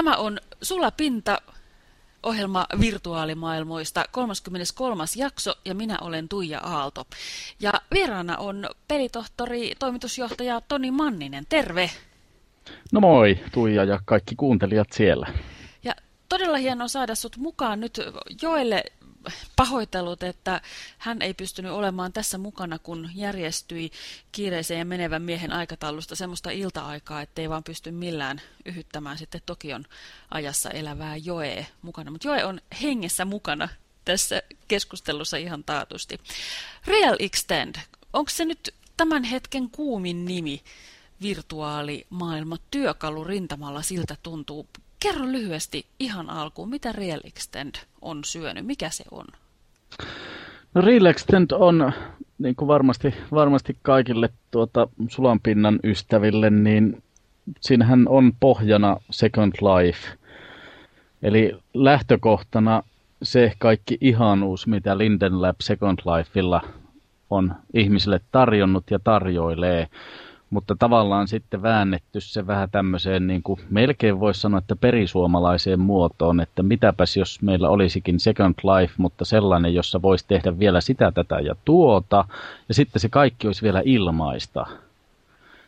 Tämä on Sulapinta ohjelma virtuaalimaailmoista 33. jakso ja minä olen Tuija Aalto. Ja vieraana on pelitohtori, toimitusjohtaja Toni Manninen. Terve! No moi Tuija ja kaikki kuuntelijat siellä. Ja todella hienoa saada sut mukaan nyt Joelle pahoitellut, että hän ei pystynyt olemaan tässä mukana, kun järjestyi kiireiseen ja menevän miehen aikataulusta semmoista ilta-aikaa, ettei vaan pysty millään yhyttämään sitten Tokion ajassa elävää Joe mukana. Mutta Joe on hengessä mukana tässä keskustelussa ihan taatusti. Real Extend, onko se nyt tämän hetken kuumin nimi virtuaalimaailma työkalu rintamalla siltä tuntuu? Kerro lyhyesti ihan alkuun, mitä Real Extend on syönyt? Mikä se on? No Real Extend on, niin kuin varmasti, varmasti kaikille tuota sulanpinnan ystäville, niin siinähän on pohjana Second Life. Eli lähtökohtana se kaikki ihanuus, mitä Linden Lab Second Lifeilla on ihmisille tarjonnut ja tarjoilee mutta tavallaan sitten väännetty se vähän tämmöiseen, niin kuin melkein voisi sanoa, että perisuomalaiseen muotoon, että mitäpäs jos meillä olisikin Second Life, mutta sellainen, jossa voisi tehdä vielä sitä, tätä ja tuota, ja sitten se kaikki olisi vielä ilmaista.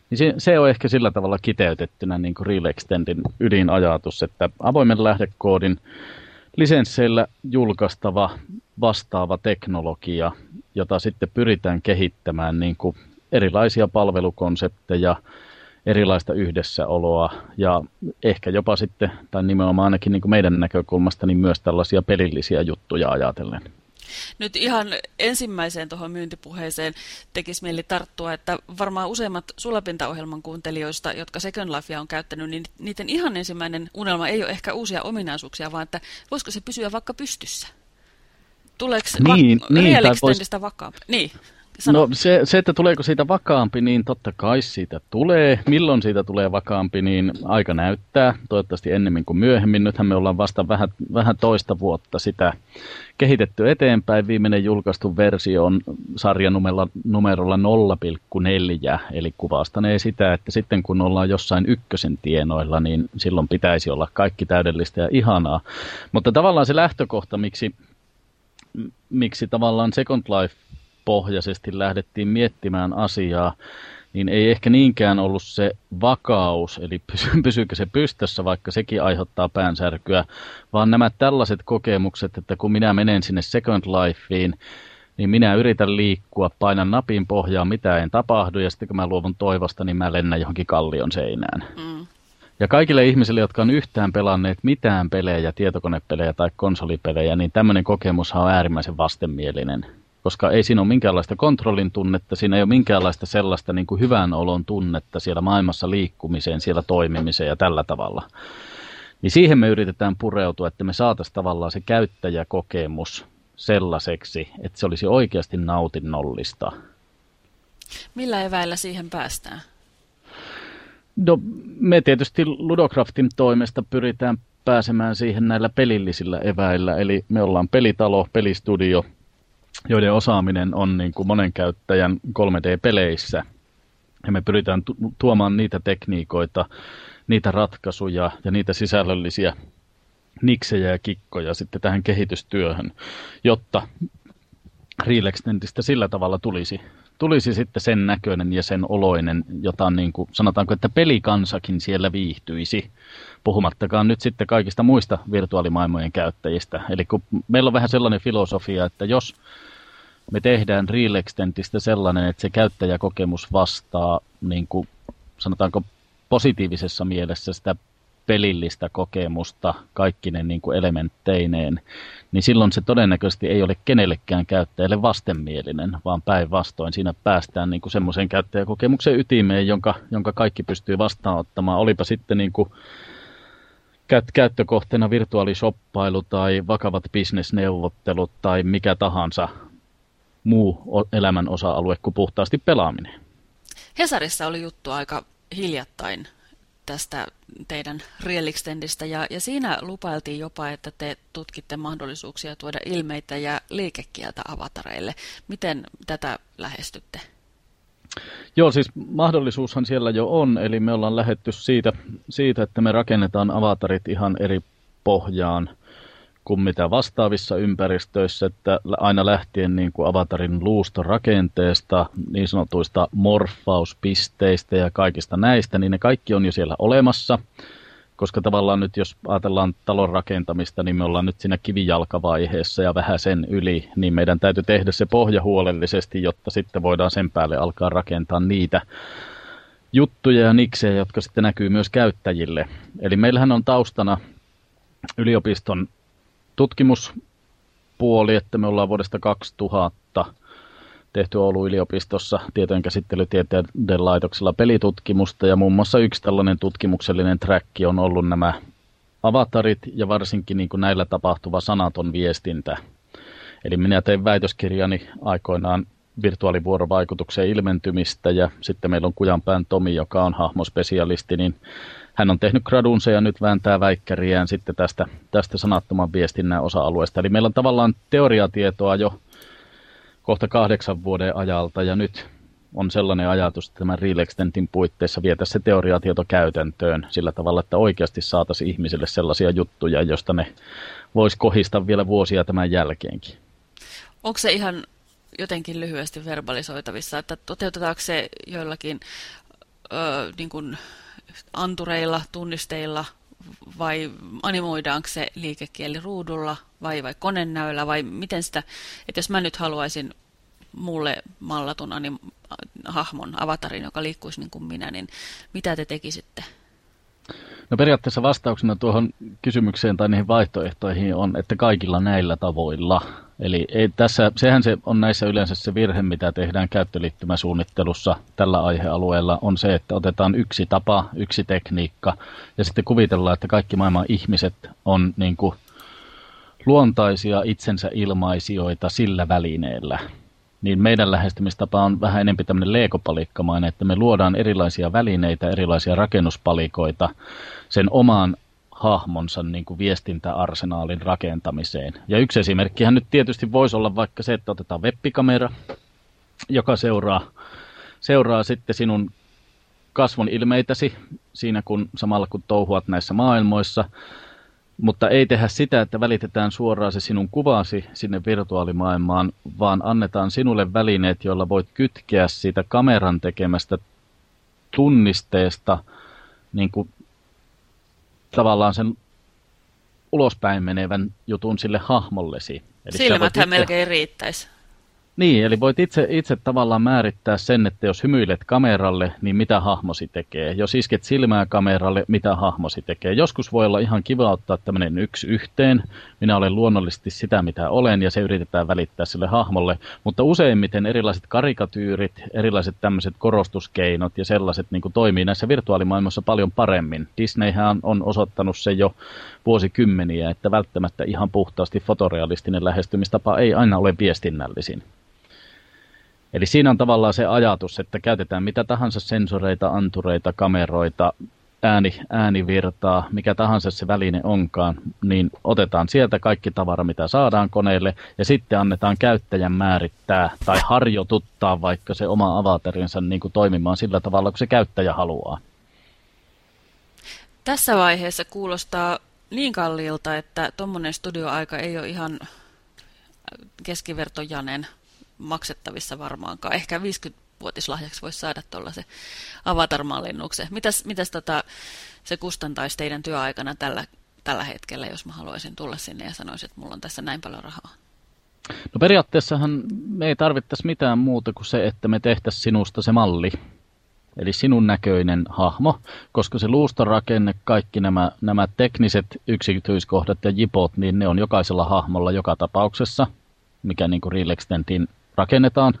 Niin se, se on ehkä sillä tavalla kiteytettynä niin kuin Real Extendin ydinajatus, että avoimen lähdekoodin lisensseillä julkaistava vastaava teknologia, jota sitten pyritään kehittämään niin kuin erilaisia palvelukonsepteja, erilaista yhdessäoloa ja ehkä jopa sitten, tai nimenomaan ainakin niin kuin meidän näkökulmasta, niin myös tällaisia pelillisiä juttuja ajatellen. Nyt ihan ensimmäiseen tuohon myyntipuheeseen tekisi mieli tarttua, että varmaan useimmat sulapintaohjelman kuuntelijoista, jotka Second Lifea on käyttänyt, niin niiden ihan ensimmäinen unelma ei ole ehkä uusia ominaisuuksia, vaan että voisiko se pysyä vaikka pystyssä? Tuleeko niin, va- niin, Real Extendistä vois... vakaampi? Niin. Sano. No se, se, että tuleeko siitä vakaampi, niin totta kai siitä tulee. Milloin siitä tulee vakaampi, niin aika näyttää. Toivottavasti ennemmin kuin myöhemmin. Nythän me ollaan vasta vähän, vähän toista vuotta sitä kehitetty eteenpäin. Viimeinen julkaistu versio on sarjanumerolla numerolla 0,4, eli kuvastanee sitä, että sitten kun ollaan jossain ykkösen tienoilla, niin silloin pitäisi olla kaikki täydellistä ja ihanaa. Mutta tavallaan se lähtökohta, miksi, miksi tavallaan Second Life pohjaisesti lähdettiin miettimään asiaa, niin ei ehkä niinkään ollut se vakaus, eli pysyykö se pystyssä, vaikka sekin aiheuttaa päänsärkyä, vaan nämä tällaiset kokemukset, että kun minä menen sinne Second Lifeen, niin minä yritän liikkua, painan napin pohjaa, mitä en tapahdu, ja sitten kun mä luovun toivosta, niin mä lennän johonkin kallion seinään. Mm. Ja kaikille ihmisille, jotka on yhtään pelanneet mitään pelejä, tietokonepelejä tai konsolipelejä, niin tämmöinen kokemus on äärimmäisen vastenmielinen koska ei siinä ole minkäänlaista kontrollin tunnetta, siinä ei ole minkäänlaista sellaista niin kuin hyvän olon tunnetta siellä maailmassa liikkumiseen, siellä toimimiseen ja tällä tavalla. Niin siihen me yritetään pureutua, että me saataisiin tavallaan se käyttäjäkokemus sellaiseksi, että se olisi oikeasti nautinnollista. Millä eväillä siihen päästään? No, me tietysti Ludocraftin toimesta pyritään pääsemään siihen näillä pelillisillä eväillä, eli me ollaan pelitalo, pelistudio, joiden osaaminen on niin kuin monen käyttäjän 3D-peleissä. Ja me pyritään tuomaan niitä tekniikoita, niitä ratkaisuja ja niitä sisällöllisiä niksejä ja kikkoja sitten tähän kehitystyöhön, jotta Real Extendistä sillä tavalla tulisi, tulisi sitten sen näköinen ja sen oloinen, jota niin kuin, sanotaanko, että pelikansakin siellä viihtyisi, puhumattakaan nyt sitten kaikista muista virtuaalimaailmojen käyttäjistä. Eli kun meillä on vähän sellainen filosofia, että jos me tehdään Real Extentistä sellainen, että se käyttäjäkokemus vastaa, niin kuin, sanotaanko positiivisessa mielessä sitä pelillistä kokemusta kaikkinen niin kuin elementteineen, niin silloin se todennäköisesti ei ole kenellekään käyttäjälle vastenmielinen, vaan päinvastoin siinä päästään niin semmoisen käyttäjäkokemuksen ytimeen, jonka, jonka kaikki pystyy vastaanottamaan. Olipa sitten niin kuin käyttökohteena virtuaalishoppailu tai vakavat bisnesneuvottelut tai mikä tahansa muu elämän osa-alue kuin puhtaasti pelaaminen. Hesarissa oli juttu aika hiljattain tästä teidän Real Extendistä, ja, ja siinä lupailtiin jopa, että te tutkitte mahdollisuuksia tuoda ilmeitä ja liikekieltä avatareille. Miten tätä lähestytte? Joo, siis mahdollisuushan siellä jo on, eli me ollaan lähetty siitä, siitä että me rakennetaan avatarit ihan eri pohjaan kuin mitä vastaavissa ympäristöissä, että aina lähtien niin kuin avatarin luustorakenteesta, niin sanotuista morfauspisteistä ja kaikista näistä, niin ne kaikki on jo siellä olemassa – koska tavallaan nyt jos ajatellaan talon rakentamista, niin me ollaan nyt siinä kivijalkavaiheessa ja vähän sen yli, niin meidän täytyy tehdä se pohja huolellisesti, jotta sitten voidaan sen päälle alkaa rakentaa niitä juttuja ja niksejä, jotka sitten näkyy myös käyttäjille. Eli meillähän on taustana yliopiston tutkimuspuoli, että me ollaan vuodesta 2000 tehty Oulun yliopistossa tietojenkäsittelytieteiden laitoksella pelitutkimusta ja muun muassa yksi tällainen tutkimuksellinen track on ollut nämä avatarit ja varsinkin niin kuin näillä tapahtuva sanaton viestintä. Eli minä tein väitöskirjani aikoinaan virtuaalivuorovaikutuksen ilmentymistä ja sitten meillä on Kujanpään Tomi, joka on hahmospesialisti, niin hän on tehnyt gradunsa ja nyt vääntää väikkäriään sitten tästä, tästä sanattoman viestinnän osa-alueesta. Eli meillä on tavallaan teoriatietoa jo kohta kahdeksan vuoden ajalta ja nyt on sellainen ajatus, että tämän Real Extentin puitteissa vietä se teoriatieto käytäntöön sillä tavalla, että oikeasti saataisiin ihmisille sellaisia juttuja, joista ne voisi kohista vielä vuosia tämän jälkeenkin. Onko se ihan jotenkin lyhyesti verbalisoitavissa, että toteutetaanko se joillakin ö, niin kuin antureilla, tunnisteilla vai animoidaanko se liikekieli ruudulla vai, vai konenäöllä vai miten sitä, että jos mä nyt haluaisin mulle mallatun anim, hahmon, avatarin, joka liikkuisi niin kuin minä, niin mitä te tekisitte? No periaatteessa vastauksena tuohon kysymykseen tai niihin vaihtoehtoihin on, että kaikilla näillä tavoilla. Eli ei tässä, sehän se on näissä yleensä se virhe, mitä tehdään käyttöliittymäsuunnittelussa tällä aihealueella, on se, että otetaan yksi tapa, yksi tekniikka ja sitten kuvitellaan, että kaikki maailman ihmiset on niin kuin luontaisia itsensä ilmaisijoita sillä välineellä. Niin meidän lähestymistapa on vähän enemmän tämmöinen leekopalikkamainen, että me luodaan erilaisia välineitä, erilaisia rakennuspalikoita sen omaan hahmonsa niin kuin viestintäarsenaalin rakentamiseen. Ja yksi esimerkkihän nyt tietysti voisi olla vaikka se, että otetaan webbikamera, joka seuraa, seuraa sitten sinun kasvon ilmeitäsi siinä kun samalla kun touhuat näissä maailmoissa. Mutta ei tehdä sitä, että välitetään suoraan se sinun kuvasi sinne virtuaalimaailmaan, vaan annetaan sinulle välineet, joilla voit kytkeä siitä kameran tekemästä tunnisteesta niin kuin tavallaan sen ulospäin menevän jutun sille hahmollesi. Eli Silmäthän melkein riittäisi. Niin, eli voit itse, itse tavallaan määrittää sen, että jos hymyilet kameralle, niin mitä hahmosi tekee. Jos isket silmää kameralle, mitä hahmosi tekee. Joskus voi olla ihan kiva ottaa tämmöinen yksi yhteen. Minä olen luonnollisesti sitä, mitä olen, ja se yritetään välittää sille hahmolle. Mutta useimmiten erilaiset karikatyyrit, erilaiset tämmöiset korostuskeinot ja sellaiset niin kuin toimii näissä virtuaalimaailmassa paljon paremmin. Disneyhän on osoittanut se jo vuosikymmeniä, että välttämättä ihan puhtaasti fotorealistinen lähestymistapa ei aina ole viestinnällisin. Eli siinä on tavallaan se ajatus, että käytetään mitä tahansa sensoreita, antureita, kameroita, ääni, äänivirtaa, mikä tahansa se väline onkaan, niin otetaan sieltä kaikki tavara, mitä saadaan koneelle, ja sitten annetaan käyttäjän määrittää tai harjoituttaa vaikka se oma avatarinsa niin kuin toimimaan sillä tavalla, kun se käyttäjä haluaa. Tässä vaiheessa kuulostaa niin kalliilta, että tuommoinen studioaika ei ole ihan keskivertojanen maksettavissa varmaankaan. Ehkä 50-vuotislahjaksi voisi saada tuollaisen avatarmallinnuksen. Mitäs, mitäs tota, se kustantaisi teidän työaikana tällä, tällä hetkellä, jos mä haluaisin tulla sinne ja sanoisin, että mulla on tässä näin paljon rahaa? No periaatteessahan me ei tarvittaisi mitään muuta kuin se, että me tehtäisiin sinusta se malli. Eli sinun näköinen hahmo, koska se luustorakenne, kaikki nämä, nämä tekniset yksityiskohdat ja jipot, niin ne on jokaisella hahmolla joka tapauksessa, mikä niin kuin Real Extentin rakennetaan.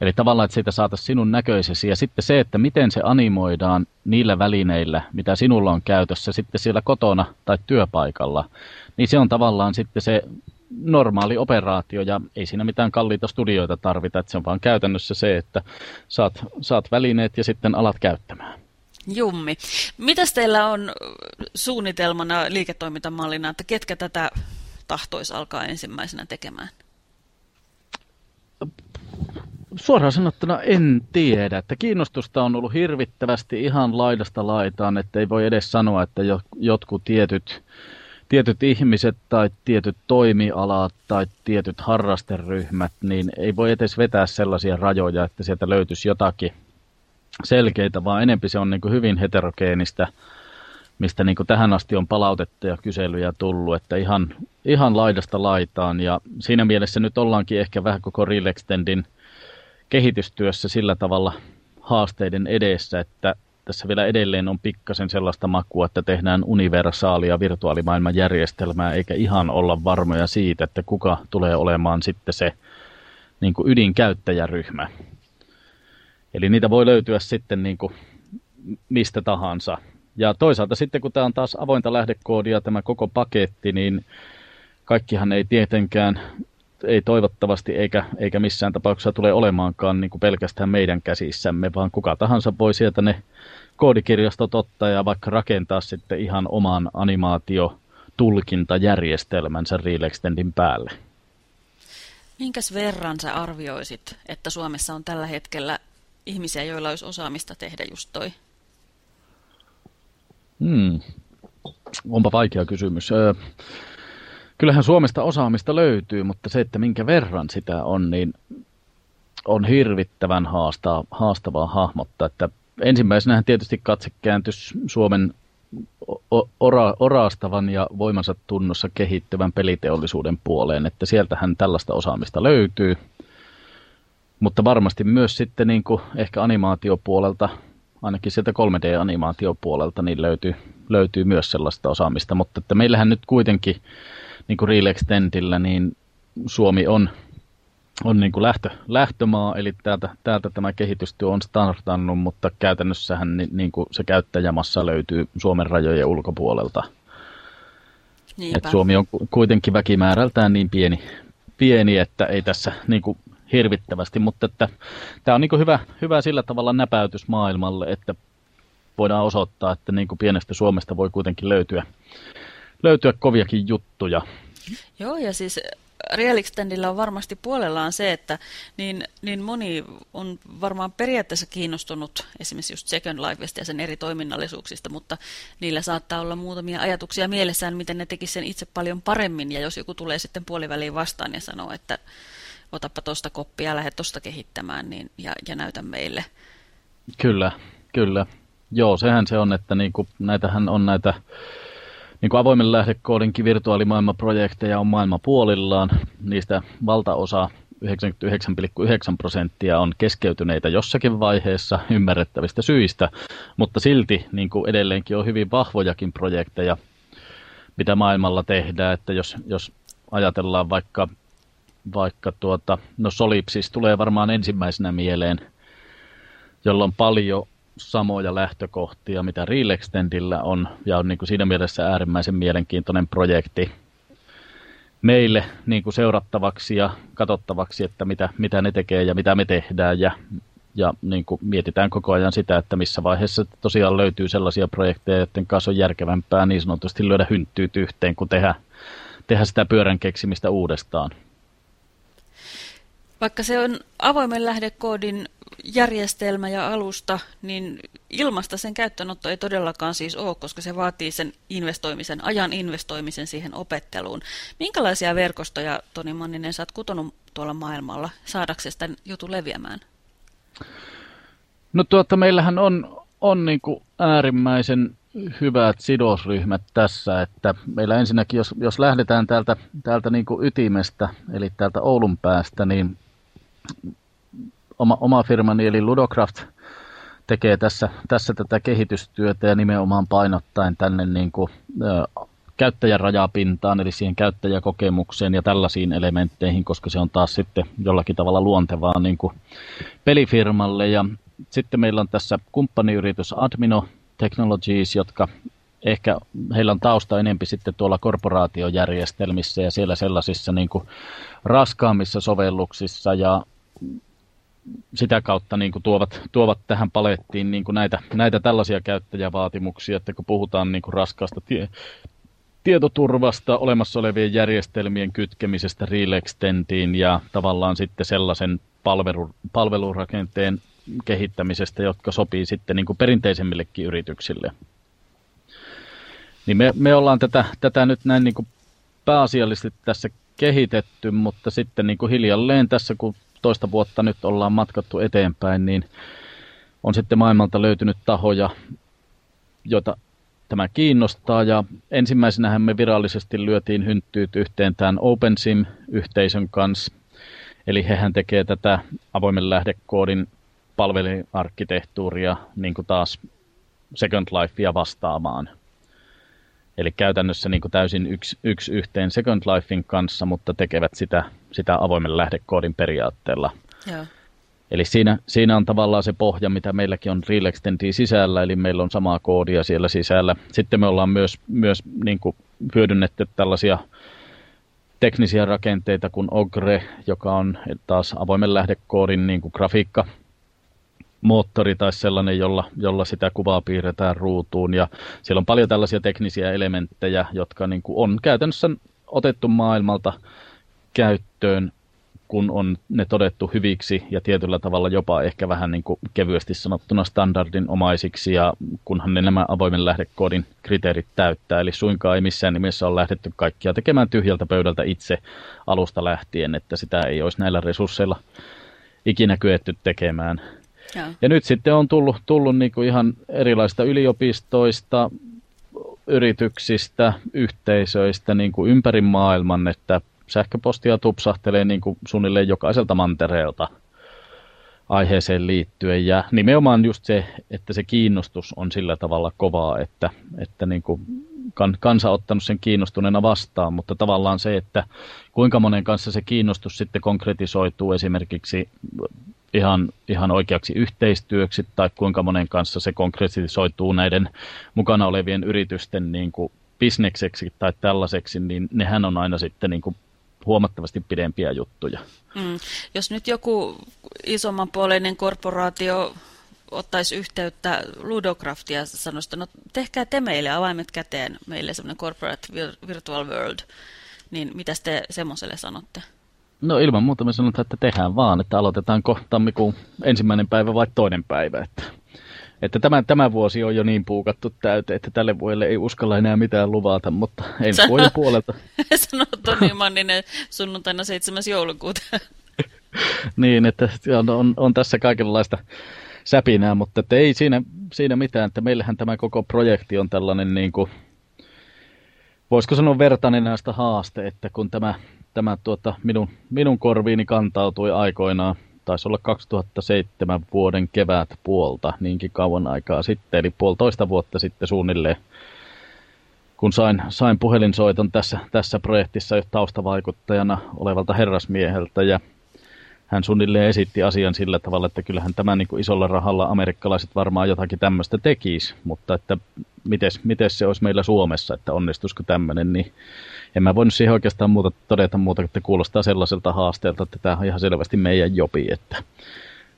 Eli tavallaan, että siitä saataisiin sinun näköisesi. Ja sitten se, että miten se animoidaan niillä välineillä, mitä sinulla on käytössä sitten siellä kotona tai työpaikalla, niin se on tavallaan sitten se normaali operaatio ja ei siinä mitään kalliita studioita tarvita, että se on vaan käytännössä se, että saat, saat välineet ja sitten alat käyttämään. Jummi. Mitäs teillä on suunnitelmana liiketoimintamallina, että ketkä tätä tahtoisi alkaa ensimmäisenä tekemään? Suoraan sanottuna en tiedä, että kiinnostusta on ollut hirvittävästi ihan laidasta laitaan, että ei voi edes sanoa, että jotkut tietyt, tietyt ihmiset tai tietyt toimialat tai tietyt harrasteryhmät, niin ei voi edes vetää sellaisia rajoja, että sieltä löytyisi jotakin selkeitä, vaan enempi se on niin hyvin heterogeenistä, mistä niin tähän asti on palautetta ja kyselyjä tullut, että ihan, ihan laidasta laitaan. Ja siinä mielessä nyt ollaankin ehkä vähän koko Real Extendin kehitystyössä sillä tavalla haasteiden edessä, että tässä vielä edelleen on pikkasen sellaista makua, että tehdään universaalia virtuaalimaailman järjestelmää, eikä ihan olla varmoja siitä, että kuka tulee olemaan sitten se niin kuin ydinkäyttäjäryhmä. Eli niitä voi löytyä sitten niin kuin mistä tahansa. Ja toisaalta sitten, kun tämä on taas avointa lähdekoodia, tämä koko paketti, niin kaikkihan ei tietenkään, ei toivottavasti eikä, eikä missään tapauksessa tule olemaankaan niin kuin pelkästään meidän käsissämme, vaan kuka tahansa voi sieltä ne koodikirjastot ottaa ja vaikka rakentaa sitten ihan oman animaatiotulkintajärjestelmänsä Real Extendin päälle. Minkäs verran sä arvioisit, että Suomessa on tällä hetkellä ihmisiä, joilla olisi osaamista tehdä just toi? Hmm. Onpa vaikea kysymys. Kyllähän Suomesta osaamista löytyy, mutta se, että minkä verran sitä on, niin on hirvittävän haastaa, haastavaa hahmottaa. Että ensimmäisenä tietysti katse kääntys Suomen ora, orastavan ja voimansa tunnossa kehittyvän peliteollisuuden puoleen, että sieltähän tällaista osaamista löytyy. Mutta varmasti myös sitten niin kuin ehkä animaatiopuolelta, ainakin sieltä 3D-animaatiopuolelta, niin löytyy, löytyy myös sellaista osaamista. Mutta että meillähän nyt kuitenkin niin kuin Real Extendillä, niin Suomi on, on niin kuin lähtö, lähtömaa, eli täältä, täältä tämä kehitystyö on startannut, mutta käytännössähän niin, niin kuin se käyttäjämassa löytyy Suomen rajojen ulkopuolelta. Et Suomi on kuitenkin väkimäärältään niin pieni, pieni että ei tässä niin kuin hirvittävästi, mutta että tämä on niin hyvä, hyvä sillä tavalla näpäytys maailmalle, että voidaan osoittaa, että niin kuin pienestä Suomesta voi kuitenkin löytyä, löytyä koviakin juttuja. Joo, ja siis Real Extendillä on varmasti puolellaan se, että niin, niin moni on varmaan periaatteessa kiinnostunut esimerkiksi just Second Lifesta ja sen eri toiminnallisuuksista, mutta niillä saattaa olla muutamia ajatuksia mielessään, miten ne tekisivät sen itse paljon paremmin, ja jos joku tulee sitten puoliväliin vastaan ja sanoo, että otapa tuosta koppia ja lähde tuosta kehittämään niin, ja, ja näytä meille. Kyllä, kyllä. Joo, sehän se on, että niinku, näitähän on näitä niin kuin avoimen lähdekoodinkin virtuaalimaailmaprojekteja on maailma puolillaan. Niistä valtaosa 99,9 prosenttia on keskeytyneitä jossakin vaiheessa ymmärrettävistä syistä, mutta silti niin kuin edelleenkin on hyvin vahvojakin projekteja, mitä maailmalla tehdään, että jos, jos ajatellaan vaikka vaikka tuota, no Solipsis tulee varmaan ensimmäisenä mieleen, jolla on paljon samoja lähtökohtia, mitä Real Extendillä on, ja on niin kuin siinä mielessä äärimmäisen mielenkiintoinen projekti meille niin kuin seurattavaksi ja katsottavaksi, että mitä, mitä ne tekee ja mitä me tehdään, ja, ja niin kuin mietitään koko ajan sitä, että missä vaiheessa tosiaan löytyy sellaisia projekteja, joiden kanssa on järkevämpää niin sanotusti lyödä hynttyyt yhteen, kuin tehdä, tehdä sitä pyörän keksimistä uudestaan. Vaikka se on avoimen lähdekoodin järjestelmä ja alusta, niin ilmasta sen käyttöönotto ei todellakaan siis ole, koska se vaatii sen investoimisen, ajan investoimisen siihen opetteluun. Minkälaisia verkostoja, Toni Manninen, sä oot kutonut tuolla maailmalla saadaksesi tämän jutun leviämään? No tuota, meillähän on, on niin kuin äärimmäisen hyvät sidosryhmät tässä, että meillä ensinnäkin, jos, jos lähdetään täältä, täältä niin kuin ytimestä, eli täältä Oulun päästä, niin oma, oma firmani eli Ludocraft tekee tässä, tässä tätä kehitystyötä ja nimenomaan painottaen tänne niin kuin, ö, käyttäjärajapintaan, eli siihen käyttäjäkokemukseen ja tällaisiin elementteihin, koska se on taas sitten jollakin tavalla luontevaa niin kuin pelifirmalle. Ja sitten meillä on tässä kumppaniyritys Admino Technologies, jotka ehkä heillä on tausta enempi sitten tuolla korporaatiojärjestelmissä ja siellä sellaisissa niin kuin raskaammissa sovelluksissa ja sitä kautta niin kuin tuovat, tuovat tähän palettiin niin kuin näitä, näitä tällaisia käyttäjävaatimuksia, että kun puhutaan niin kuin raskaasta tie, tietoturvasta, olemassa olevien järjestelmien kytkemisestä Relextendiin ja tavallaan sitten sellaisen palvelu, palvelurakenteen kehittämisestä, jotka sopii sitten niin kuin perinteisemmillekin yrityksille. Niin me, me ollaan tätä, tätä nyt näin niin kuin pääasiallisesti tässä kehitetty, mutta sitten niin kuin hiljalleen tässä, kun toista vuotta nyt ollaan matkattu eteenpäin, niin on sitten maailmalta löytynyt tahoja, joita tämä kiinnostaa. Ja ensimmäisenähän me virallisesti lyötiin hynttyyt yhteen tämän OpenSIM-yhteisön kanssa. Eli hehän tekee tätä avoimen lähdekoodin palveluarkkitehtuuria niin kuin taas Second Lifea vastaamaan. Eli käytännössä niin kuin täysin yksi, yksi yhteen Second Lifein kanssa, mutta tekevät sitä, sitä avoimen lähdekoodin periaatteella. Joo. Eli siinä, siinä on tavallaan se pohja, mitä meilläkin on Real Extendin sisällä, eli meillä on samaa koodia siellä sisällä. Sitten me ollaan myös, myös niin kuin hyödynnetty tällaisia teknisiä rakenteita kuin Ogre, joka on taas avoimen lähdekoodin niin kuin grafiikka, moottori tai sellainen, jolla, jolla sitä kuvaa piirretään ruutuun. Ja siellä on paljon tällaisia teknisiä elementtejä, jotka niin kuin on käytännössä otettu maailmalta käyttöön kun on ne todettu hyviksi ja tietyllä tavalla jopa ehkä vähän niin kuin kevyesti sanottuna standardinomaisiksi ja kunhan ne nämä avoimen lähdekoodin kriteerit täyttää. Eli suinkaan ei missään nimessä ole lähdetty kaikkia tekemään tyhjältä pöydältä itse alusta lähtien, että sitä ei olisi näillä resursseilla ikinä kyetty tekemään. Ja, ja nyt sitten on tullut, tullut niin kuin ihan erilaista yliopistoista, yrityksistä, yhteisöistä niin kuin ympäri maailman, että sähköpostia tupsahtelee niin kuin suunnilleen jokaiselta mantereelta aiheeseen liittyen. Ja nimenomaan just se, että se kiinnostus on sillä tavalla kovaa, että, että niin kuin kansa ottanut sen kiinnostuneena vastaan, mutta tavallaan se, että kuinka monen kanssa se kiinnostus sitten konkretisoituu esimerkiksi ihan, ihan oikeaksi yhteistyöksi tai kuinka monen kanssa se konkretisoituu näiden mukana olevien yritysten niin kuin bisnekseksi tai tällaiseksi, niin nehän on aina sitten niin kuin huomattavasti pidempiä juttuja. Mm. Jos nyt joku isomman puoleinen korporaatio ottaisi yhteyttä Ludocraftia ja sanoisi, että no tehkää te meille avaimet käteen, meille semmoinen corporate virtual world, niin mitä te semmoiselle sanotte? No ilman muuta me sanotaan, että tehdään vaan, että aloitetaanko tammikuun ensimmäinen päivä vai toinen päivä. Että että tämä, tämä vuosi on jo niin puukattu täyteen, että tälle vuodelle ei uskalla enää mitään luvata, mutta ensi Sano, vuoden puolelta. Sanoo Toni Manninen sunnuntaina 7. joulukuuta. niin, että on, on, on tässä kaikenlaista säpinää, mutta että ei siinä, siinä mitään, että meillähän tämä koko projekti on tällainen niin kuin, voisiko sanoa vertainen näistä haaste, että kun tämä, tämä tuota, minun, minun korviini kantautui aikoinaan taisi olla 2007 vuoden kevät puolta, niinkin kauan aikaa sitten, eli puolitoista vuotta sitten suunnilleen, kun sain, sain puhelinsoiton tässä, tässä projektissa taustavaikuttajana olevalta herrasmieheltä, ja hän suunnilleen esitti asian sillä tavalla, että kyllähän tämä niin kuin isolla rahalla amerikkalaiset varmaan jotakin tämmöistä tekisi, mutta että miten se olisi meillä Suomessa, että onnistuisiko tämmöinen, niin en mä voinut siihen oikeastaan muuta todeta muuta, että kuulostaa sellaiselta haasteelta, että tämä on ihan selvästi meidän jopi, että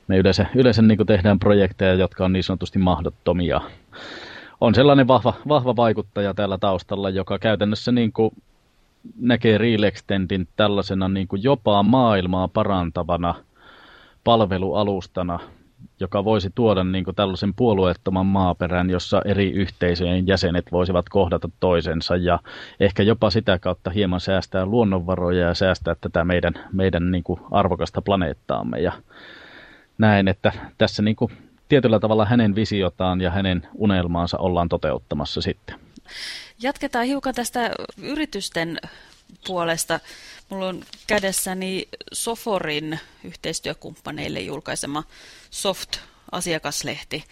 me yleensä, yleensä niin tehdään projekteja, jotka on niin sanotusti mahdottomia. On sellainen vahva, vahva vaikuttaja täällä taustalla, joka käytännössä niin kuin näkee Real Extendin tällaisena niin kuin jopa maailmaa parantavana palvelualustana, joka voisi tuoda niin kuin tällaisen puolueettoman maaperän, jossa eri yhteisöjen jäsenet voisivat kohdata toisensa ja ehkä jopa sitä kautta hieman säästää luonnonvaroja ja säästää tätä meidän, meidän niin kuin arvokasta planeettaamme. Ja näen, että tässä niin kuin tietyllä tavalla hänen visiotaan ja hänen unelmaansa ollaan toteuttamassa sitten. Jatketaan hiukan tästä yritysten puolesta. Mulla on kädessäni Soforin yhteistyökumppaneille julkaisema Soft-asiakaslehti,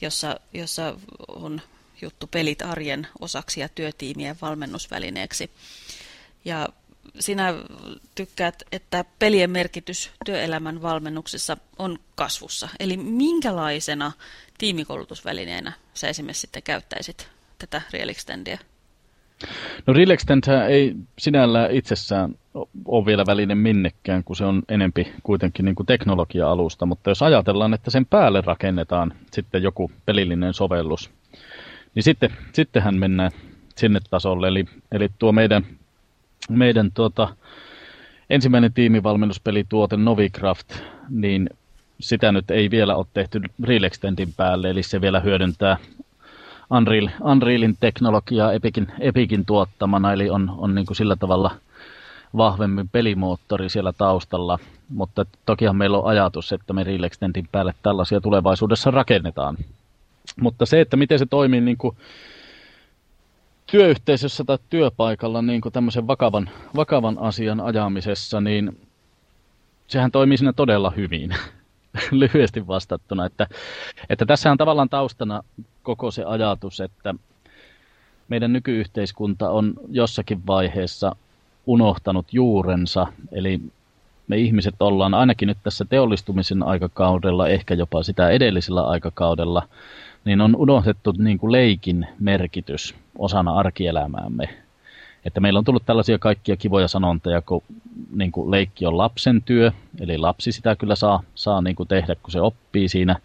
jossa, jossa on juttu pelit arjen osaksi ja työtiimien valmennusvälineeksi. Ja sinä tykkäät, että pelien merkitys työelämän valmennuksessa on kasvussa. Eli minkälaisena tiimikoulutusvälineenä sä esimerkiksi sitten käyttäisit tätä Real Extendia? No Relaxtent ei sinällään itsessään ole vielä väline minnekään, kun se on enempi kuitenkin niin kuin teknologia-alusta, mutta jos ajatellaan, että sen päälle rakennetaan sitten joku pelillinen sovellus, niin sitten, sittenhän mennään sinne tasolle. Eli, eli tuo meidän, meidän tuota, ensimmäinen tiimivalmennuspelituote Novicraft, niin sitä nyt ei vielä ole tehty Real Extendin päälle, eli se vielä hyödyntää Unreal, Unrealin teknologiaa Epicin, Epicin tuottamana, eli on, on niin kuin sillä tavalla vahvemmin pelimoottori siellä taustalla, mutta tokihan meillä on ajatus, että me Real Extendin päälle tällaisia tulevaisuudessa rakennetaan. Mutta se, että miten se toimii niin kuin työyhteisössä tai työpaikalla niin kuin tämmöisen vakavan, vakavan asian ajamisessa, niin sehän toimii siinä todella hyvin. lyhyesti vastattuna. Että, että tässä on tavallaan taustana koko se ajatus, että meidän nykyyhteiskunta on jossakin vaiheessa unohtanut juurensa, eli me ihmiset ollaan ainakin nyt tässä teollistumisen aikakaudella, ehkä jopa sitä edellisellä aikakaudella, niin on unohdettu niin kuin leikin merkitys osana arkielämäämme. Että meillä on tullut tällaisia kaikkia kivoja sanontoja, kun niin kuin leikki on lapsen työ, eli lapsi sitä kyllä saa, saa niin kuin tehdä, kun se oppii siinä.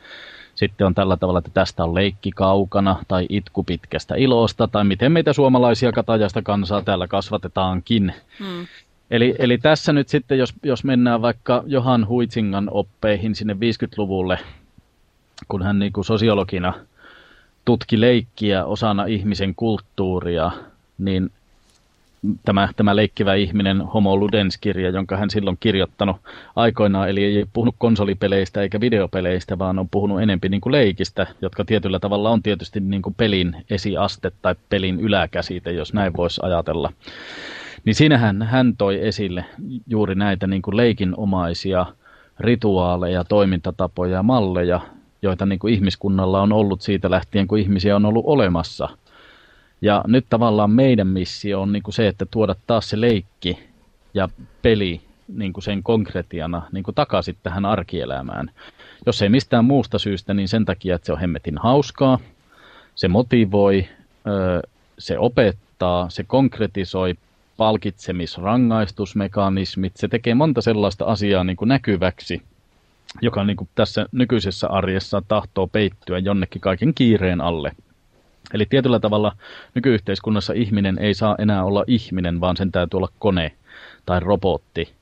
Sitten on tällä tavalla, että tästä on leikki kaukana tai itku pitkästä ilosta, tai miten meitä suomalaisia katajasta kansaa täällä kasvatetaankin. Hmm. Eli, eli tässä nyt sitten, jos, jos mennään vaikka Johan Huitsingan oppeihin sinne 50-luvulle, kun hän niin kuin sosiologina tutki leikkiä osana ihmisen kulttuuria, niin tämä, tämä leikkivä ihminen Homo Ludens-kirja, jonka hän silloin kirjoittanut aikoinaan, eli ei puhunut konsolipeleistä eikä videopeleistä, vaan on puhunut enempi niin kuin leikistä, jotka tietyllä tavalla on tietysti niin kuin pelin esiaste tai pelin yläkäsite, jos näin voisi ajatella. Niin siinähän hän toi esille juuri näitä niin kuin leikinomaisia rituaaleja, toimintatapoja ja malleja, joita niin kuin ihmiskunnalla on ollut siitä lähtien, kun ihmisiä on ollut olemassa – ja nyt tavallaan meidän missio on niin kuin se, että tuoda taas se leikki ja peli niin kuin sen konkretiana niin kuin takaisin tähän arkielämään. Jos ei mistään muusta syystä, niin sen takia, että se on hemmetin hauskaa, se motivoi, se opettaa, se konkretisoi palkitsemisrangaistusmekanismit, se tekee monta sellaista asiaa niin kuin näkyväksi, joka niin kuin tässä nykyisessä arjessa tahtoo peittyä jonnekin kaiken kiireen alle – Eli tietyllä tavalla nykyyhteiskunnassa ihminen ei saa enää olla ihminen, vaan sen täytyy olla kone tai robotti.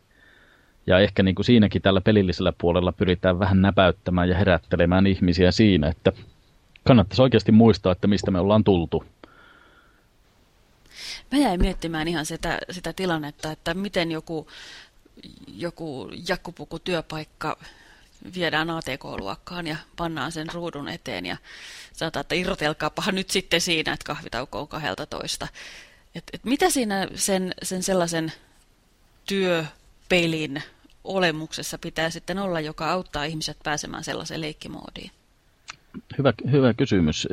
Ja ehkä niin kuin siinäkin tällä pelillisellä puolella pyritään vähän näpäyttämään ja herättelemään ihmisiä siinä, että kannattaisi oikeasti muistaa, että mistä me ollaan tultu. Mä jäin miettimään ihan sitä, sitä tilannetta, että miten joku, joku jakkupuku työpaikka viedään ATK-luokkaan ja pannaan sen ruudun eteen ja sanotaan, että irrotelkaapahan nyt sitten siinä, että kahvitauko on 12. Et, et mitä siinä sen, sen sellaisen työpelin olemuksessa pitää sitten olla, joka auttaa ihmiset pääsemään sellaiseen leikkimoodiin? Hyvä, hyvä kysymys.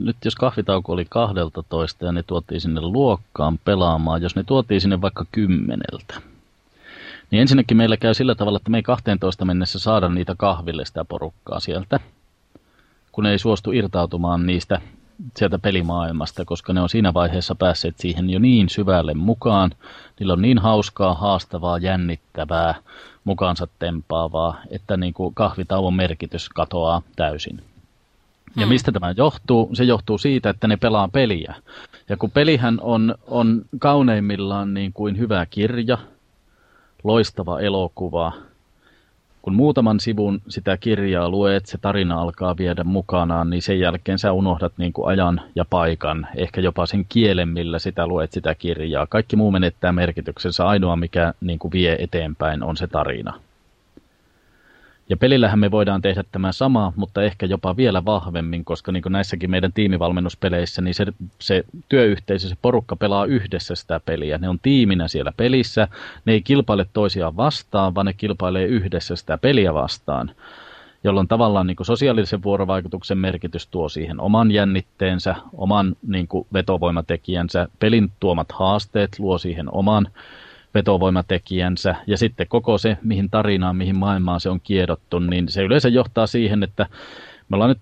Nyt jos kahvitauko oli 12 ja ne tuotiin sinne luokkaan pelaamaan, jos ne tuotiin sinne vaikka kymmeneltä, niin ensinnäkin meillä käy sillä tavalla, että me ei 12 mennessä saada niitä kahville sitä porukkaa sieltä, kun ei suostu irtautumaan niistä sieltä pelimaailmasta, koska ne on siinä vaiheessa päässeet siihen jo niin syvälle mukaan. Niillä on niin hauskaa, haastavaa, jännittävää, mukaansa tempaavaa, että niin kuin kahvitauon merkitys katoaa täysin. Ja hmm. mistä tämä johtuu? Se johtuu siitä, että ne pelaa peliä. Ja kun pelihän on, on kauneimmillaan niin kuin hyvä kirja, loistava elokuva. Kun muutaman sivun sitä kirjaa luet, se tarina alkaa viedä mukanaan, niin sen jälkeen sä unohdat niin kuin ajan ja paikan, ehkä jopa sen kielen, millä sitä luet sitä kirjaa. Kaikki muu menettää merkityksensä. Ainoa, mikä niin kuin vie eteenpäin, on se tarina. Ja pelillähän me voidaan tehdä tämä sama, mutta ehkä jopa vielä vahvemmin, koska niin kuin näissäkin meidän tiimivalmennuspeleissä, niin se, se työyhteisö, se porukka pelaa yhdessä sitä peliä. Ne on tiiminä siellä pelissä, ne ei kilpaile toisiaan vastaan, vaan ne kilpailee yhdessä sitä peliä vastaan jolloin tavallaan niin kuin sosiaalisen vuorovaikutuksen merkitys tuo siihen oman jännitteensä, oman niin kuin vetovoimatekijänsä, pelin tuomat haasteet luo siihen oman vetovoimatekijänsä ja sitten koko se, mihin tarinaan, mihin maailmaan se on kiedottu, niin se yleensä johtaa siihen, että me ollaan nyt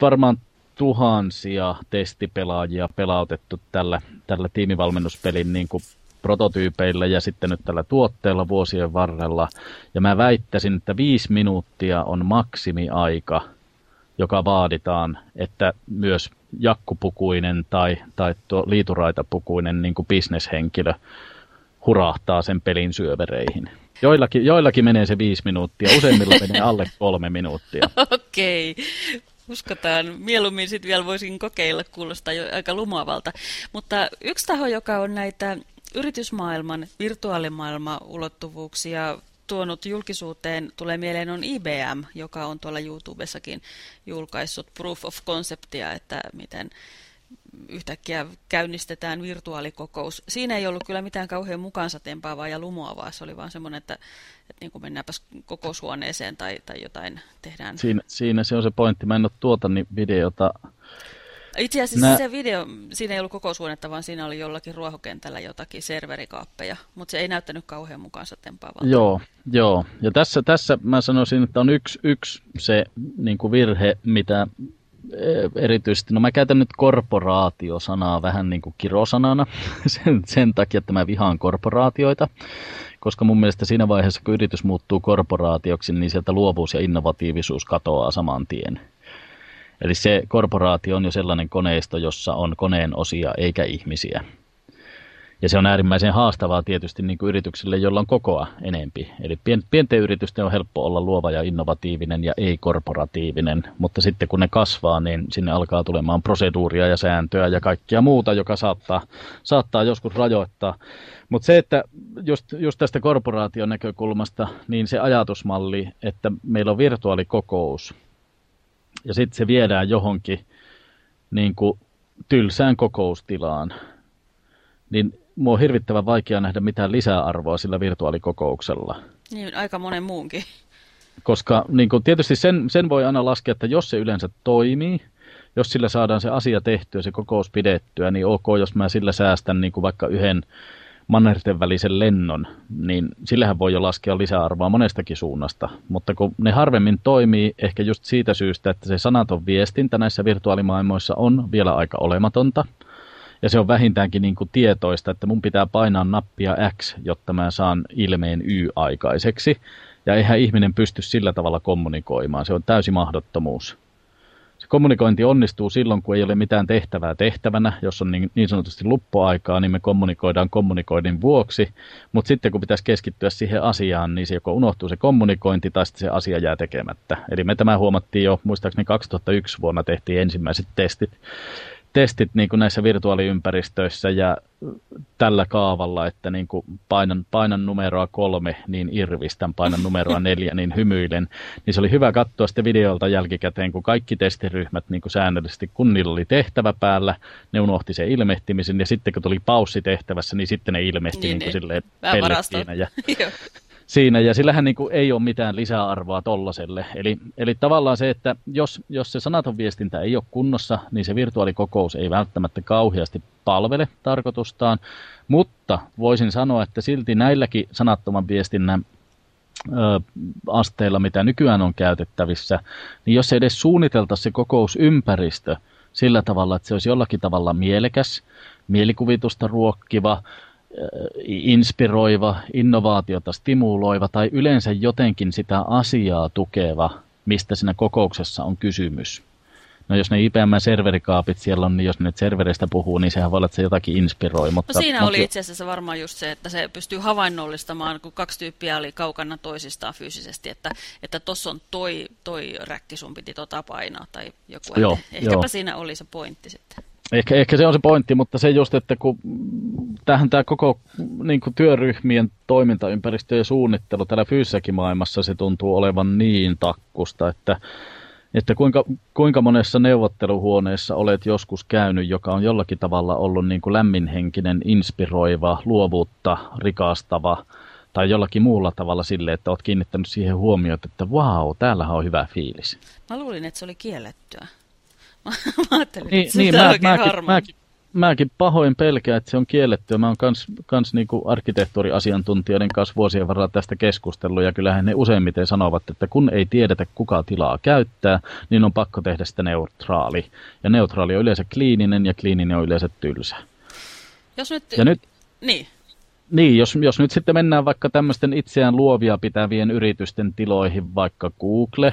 varmaan tuhansia testipelaajia pelautettu tällä, tällä tiimivalmennuspelin niin kuin prototyypeillä ja sitten nyt tällä tuotteella vuosien varrella. Ja mä väittäisin, että viisi minuuttia on maksimiaika joka vaaditaan, että myös jakkupukuinen tai, tai tuo liituraitapukuinen niin kuin bisneshenkilö hurahtaa sen pelin syövereihin. Joillakin, joillakin menee se viisi minuuttia, useimmilla menee alle kolme minuuttia. Okei, okay. uskotaan. Mieluummin sitten vielä voisin kokeilla, kuulostaa jo aika lumoavalta. Mutta yksi taho, joka on näitä yritysmaailman, virtuaalimaailman ulottuvuuksia tuonut julkisuuteen, tulee mieleen on IBM, joka on tuolla YouTubessakin julkaissut proof of conceptia, että miten yhtäkkiä käynnistetään virtuaalikokous. Siinä ei ollut kyllä mitään kauhean mukaansa tempaavaa ja lumoavaa, se oli vaan semmoinen, että, että niin kuin mennäänpäs kokoushuoneeseen tai, tai jotain tehdään. Siinä, siinä se on se pointti. Mä en ole tuota niin videota itse asiassa Nä... se video, siinä ei ollut kokoushuonetta, vaan siinä oli jollakin ruohokentällä jotakin serverikaappeja, mutta se ei näyttänyt kauhean mukaansa tempaavalta. Joo, joo. ja tässä, tässä mä sanoisin, että on yksi, yksi se niin kuin virhe, mitä erityisesti, no mä käytän nyt korporaatiosanaa vähän niin kuin kirosanana sen, sen takia, että mä vihaan korporaatioita, koska mun mielestä siinä vaiheessa, kun yritys muuttuu korporaatioksi, niin sieltä luovuus ja innovatiivisuus katoaa saman tien. Eli se korporaatio on jo sellainen koneisto, jossa on koneen osia eikä ihmisiä. Ja se on äärimmäisen haastavaa tietysti niin kuin yrityksille, jolla on kokoa enempi. Eli pienten yritysten on helppo olla luova ja innovatiivinen ja ei-korporatiivinen, mutta sitten kun ne kasvaa, niin sinne alkaa tulemaan proseduuria ja sääntöä ja kaikkia muuta, joka saattaa, saattaa joskus rajoittaa. Mutta se, että just, just tästä korporaation näkökulmasta, niin se ajatusmalli, että meillä on virtuaalikokous, ja sitten se viedään johonkin niin kuin tylsään kokoustilaan, niin mua on hirvittävän vaikea nähdä mitään lisäarvoa sillä virtuaalikokouksella. Niin, aika monen muunkin. Koska niin kuin, tietysti sen, sen voi aina laskea, että jos se yleensä toimii, jos sillä saadaan se asia tehtyä, se kokous pidettyä, niin ok, jos mä sillä säästän niin kuin vaikka yhden mannerten välisen lennon, niin sillähän voi jo laskea lisäarvoa monestakin suunnasta. Mutta kun ne harvemmin toimii ehkä just siitä syystä, että se sanaton viestintä näissä virtuaalimaailmoissa on vielä aika olematonta. Ja se on vähintäänkin niin kuin tietoista, että mun pitää painaa nappia X, jotta mä saan ilmeen Y aikaiseksi. Ja eihän ihminen pysty sillä tavalla kommunikoimaan. Se on täysi mahdottomuus. Se kommunikointi onnistuu silloin, kun ei ole mitään tehtävää tehtävänä. Jos on niin, niin sanotusti luppoaikaa, niin me kommunikoidaan kommunikoinnin vuoksi. Mutta sitten kun pitäisi keskittyä siihen asiaan, niin se joko unohtuu se kommunikointi tai sitten se asia jää tekemättä. Eli me tämä huomattiin jo, muistaakseni 2001 vuonna tehtiin ensimmäiset testit testit niin kuin näissä virtuaaliympäristöissä ja tällä kaavalla, että niin kuin painan, painan numeroa kolme, niin irvistän, painan numeroa neljä, niin hymyilen. Niin se oli hyvä katsoa sitten videolta jälkikäteen, kun kaikki testiryhmät niin kuin säännöllisesti, kun niillä oli tehtävä päällä, ne unohti sen ilmehtimisen, ja sitten kun tuli paussi tehtävässä, niin sitten ne ilmehti niin, niin kuin niin. silleen Ja, siinä, ja sillähän niin kuin ei ole mitään lisäarvoa tollaselle. Eli, eli tavallaan se, että jos, jos se sanaton viestintä ei ole kunnossa, niin se virtuaalikokous ei välttämättä kauheasti palvele tarkoitustaan, mutta voisin sanoa, että silti näilläkin sanattoman viestinnän ö, asteilla, mitä nykyään on käytettävissä, niin jos ei edes suunnitelta se kokousympäristö sillä tavalla, että se olisi jollakin tavalla mielekäs, mielikuvitusta ruokkiva, inspiroiva, innovaatiota stimuloiva tai yleensä jotenkin sitä asiaa tukeva, mistä siinä kokouksessa on kysymys. No jos ne IPM-serverikaapit siellä on, niin jos ne servereistä puhuu, niin sehän voi olla, että se jotakin inspiroi. Mutta, no siinä mutta... oli itse asiassa varmaan just se, että se pystyy havainnollistamaan, kun kaksi tyyppiä oli kaukana toisistaan fyysisesti, että että tuossa on toi, toi räkki, sun piti tota painaa tai joku. Joo, ehkäpä joo. siinä oli se pointti sitten. Ehkä, ehkä se on se pointti, mutta se just, että kun tähän tämä koko niin kuin työryhmien toimintaympäristö ja suunnittelu täällä fyysissäkin maailmassa se tuntuu olevan niin takkusta, että, että kuinka, kuinka monessa neuvotteluhuoneessa olet joskus käynyt, joka on jollakin tavalla ollut niin kuin lämminhenkinen, inspiroiva, luovuutta rikastava tai jollakin muulla tavalla sille, että olet kiinnittänyt siihen huomioon, että vau, wow, täällähän on hyvä fiilis. Mä luulin, että se oli kiellettyä. mä ajattelin, niin, että niin, mä, mäkin, mäkin, mäkin pahoin pelkää, että se on kiellettyä. Mä oon kans, kans niinku arkkitehtuuriasiantuntijoiden kanssa vuosien varrella tästä keskustellut, ja kyllähän ne useimmiten sanovat, että kun ei tiedetä, kuka tilaa käyttää, niin on pakko tehdä sitä neutraali. Ja neutraali on yleensä kliininen, ja kliininen on yleensä tylsä. Jos nyt... Ja nyt niin. Niin, jos, jos nyt sitten mennään vaikka tämmöisten itseään luovia pitävien yritysten tiloihin, vaikka Google,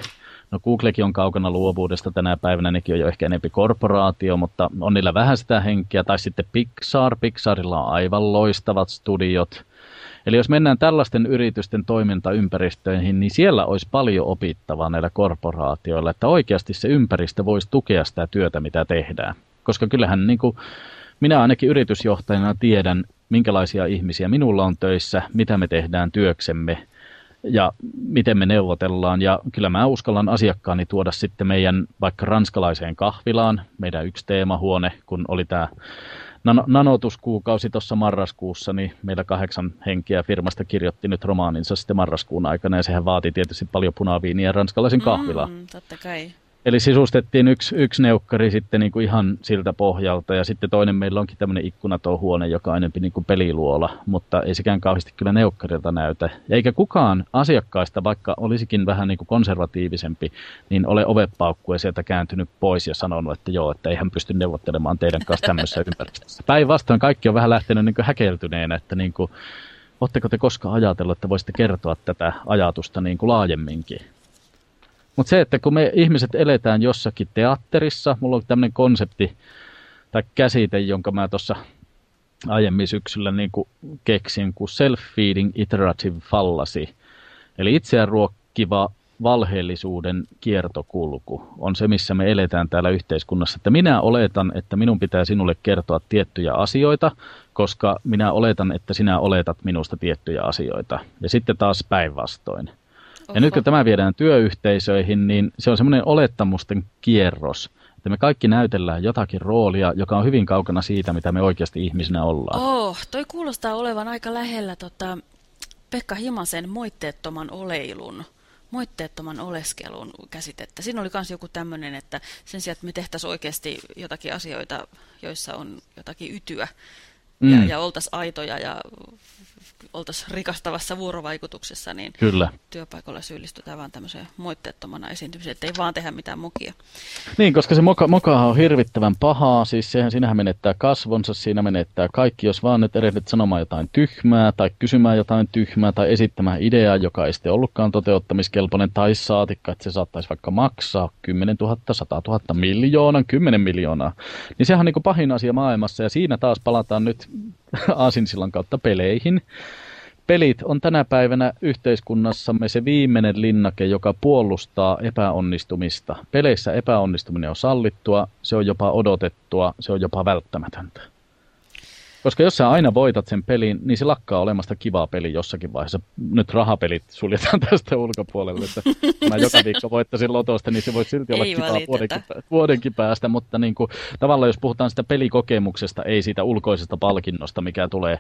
No Googlekin on kaukana luovuudesta tänä päivänä, nekin on jo ehkä enempi korporaatio, mutta on niillä vähän sitä henkeä. Tai sitten Pixar, Pixarilla on aivan loistavat studiot. Eli jos mennään tällaisten yritysten toimintaympäristöihin, niin siellä olisi paljon opittavaa näillä korporaatioilla, että oikeasti se ympäristö voisi tukea sitä työtä, mitä tehdään. Koska kyllähän niin kuin, minä ainakin yritysjohtajana tiedän, minkälaisia ihmisiä minulla on töissä, mitä me tehdään työksemme ja miten me neuvotellaan. Ja kyllä mä uskallan asiakkaani tuoda sitten meidän vaikka ranskalaiseen kahvilaan, meidän yksi teemahuone, kun oli tämä nano, nanotuskuukausi tuossa marraskuussa, niin meillä kahdeksan henkeä firmasta kirjoitti nyt romaaninsa sitten marraskuun aikana, ja sehän vaati tietysti paljon punaviiniä ranskalaisen kahvilaan. Mm, totta kai. Eli sisustettiin yksi, yksi neukkari sitten niin kuin ihan siltä pohjalta ja sitten toinen meillä onkin tämmöinen ikkunaton huone, joka on enemmän niin kuin peliluola, mutta ei sekään kauheasti kyllä neukkarilta näytä. Ja eikä kukaan asiakkaista, vaikka olisikin vähän niin kuin konservatiivisempi, niin ole ovepaukkua sieltä kääntynyt pois ja sanonut, että joo, että ei hän pysty neuvottelemaan teidän kanssa tämmöisessä ympäristössä. Päinvastoin kaikki on vähän lähtenyt niin kuin häkeltyneenä, että niin kuin, Oletteko te koskaan ajatellut, että voisitte kertoa tätä ajatusta niin kuin laajemminkin? Mutta se, että kun me ihmiset eletään jossakin teatterissa, mulla on tämmöinen konsepti tai käsite, jonka mä tuossa aiemmin syksyllä niin kuin keksin, kuin self-feeding iterative fallacy. Eli itseään ruokkiva valheellisuuden kiertokulku on se, missä me eletään täällä yhteiskunnassa. Että minä oletan, että minun pitää sinulle kertoa tiettyjä asioita, koska minä oletan, että sinä oletat minusta tiettyjä asioita. Ja sitten taas päinvastoin. Ja nyt kun tämä viedään työyhteisöihin, niin se on semmoinen olettamusten kierros. Että me kaikki näytellään jotakin roolia, joka on hyvin kaukana siitä, mitä me oikeasti ihmisinä ollaan. Oh, toi kuulostaa olevan aika lähellä tota, Pekka Himasen moitteettoman oleilun moitteettoman oleskelun käsitettä. Siinä oli myös joku tämmöinen, että sen sijaan, että me tehtäisiin oikeasti jotakin asioita, joissa on jotakin ytyä, mm. ja, ja oltaisiin aitoja ja oltaisiin rikastavassa vuorovaikutuksessa, niin Kyllä. työpaikalla syyllistytään vaan tämmöiseen moitteettomana esiintymiseen, että ei vaan tehdä mitään mokia. Niin, koska se moka, mokahan on hirvittävän pahaa, siis sehän sinähän menettää kasvonsa, siinä menettää kaikki, jos vaan nyt erehdit sanomaan jotain tyhmää, tai kysymään jotain tyhmää, tai esittämään ideaa, joka ei sitten ollutkaan toteuttamiskelpoinen, tai saatikka, että se saattaisi vaikka maksaa 10 000, 100 000, miljoonan, 10 miljoonaa. Niin sehän on niin kuin pahin asia maailmassa, ja siinä taas palataan nyt Aasinsillan kautta peleihin. Pelit on tänä päivänä yhteiskunnassamme se viimeinen linnake, joka puolustaa epäonnistumista. Peleissä epäonnistuminen on sallittua, se on jopa odotettua, se on jopa välttämätöntä. Koska jos sä aina voitat sen pelin, niin se lakkaa olemasta kivaa peli jossakin vaiheessa. Nyt rahapelit suljetaan tästä ulkopuolelle. Että mä joka viikko voittaisin lotosta, niin se voi silti olla ei kivaa vuodenkin, vuodenkin päästä. Mutta niin kuin, tavallaan jos puhutaan sitä pelikokemuksesta, ei siitä ulkoisesta palkinnosta, mikä tulee,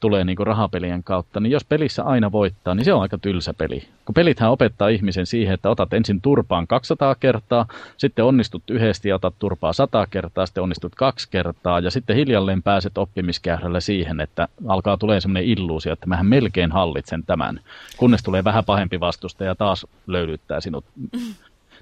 tulee niin kuin rahapelien kautta, niin jos pelissä aina voittaa, niin se on aika tylsä peli. Kun pelithän opettaa ihmisen siihen, että otat ensin turpaan 200 kertaa, sitten onnistut yhdesti ja otat turpaa 100 kertaa, sitten onnistut kaksi kertaa ja sitten hiljalleen pääset oppimaan oppimiskäyrällä siihen, että alkaa tulee semmoinen illuusio, että mähän melkein hallitsen tämän, kunnes tulee vähän pahempi vastusta ja taas löydyttää sinut.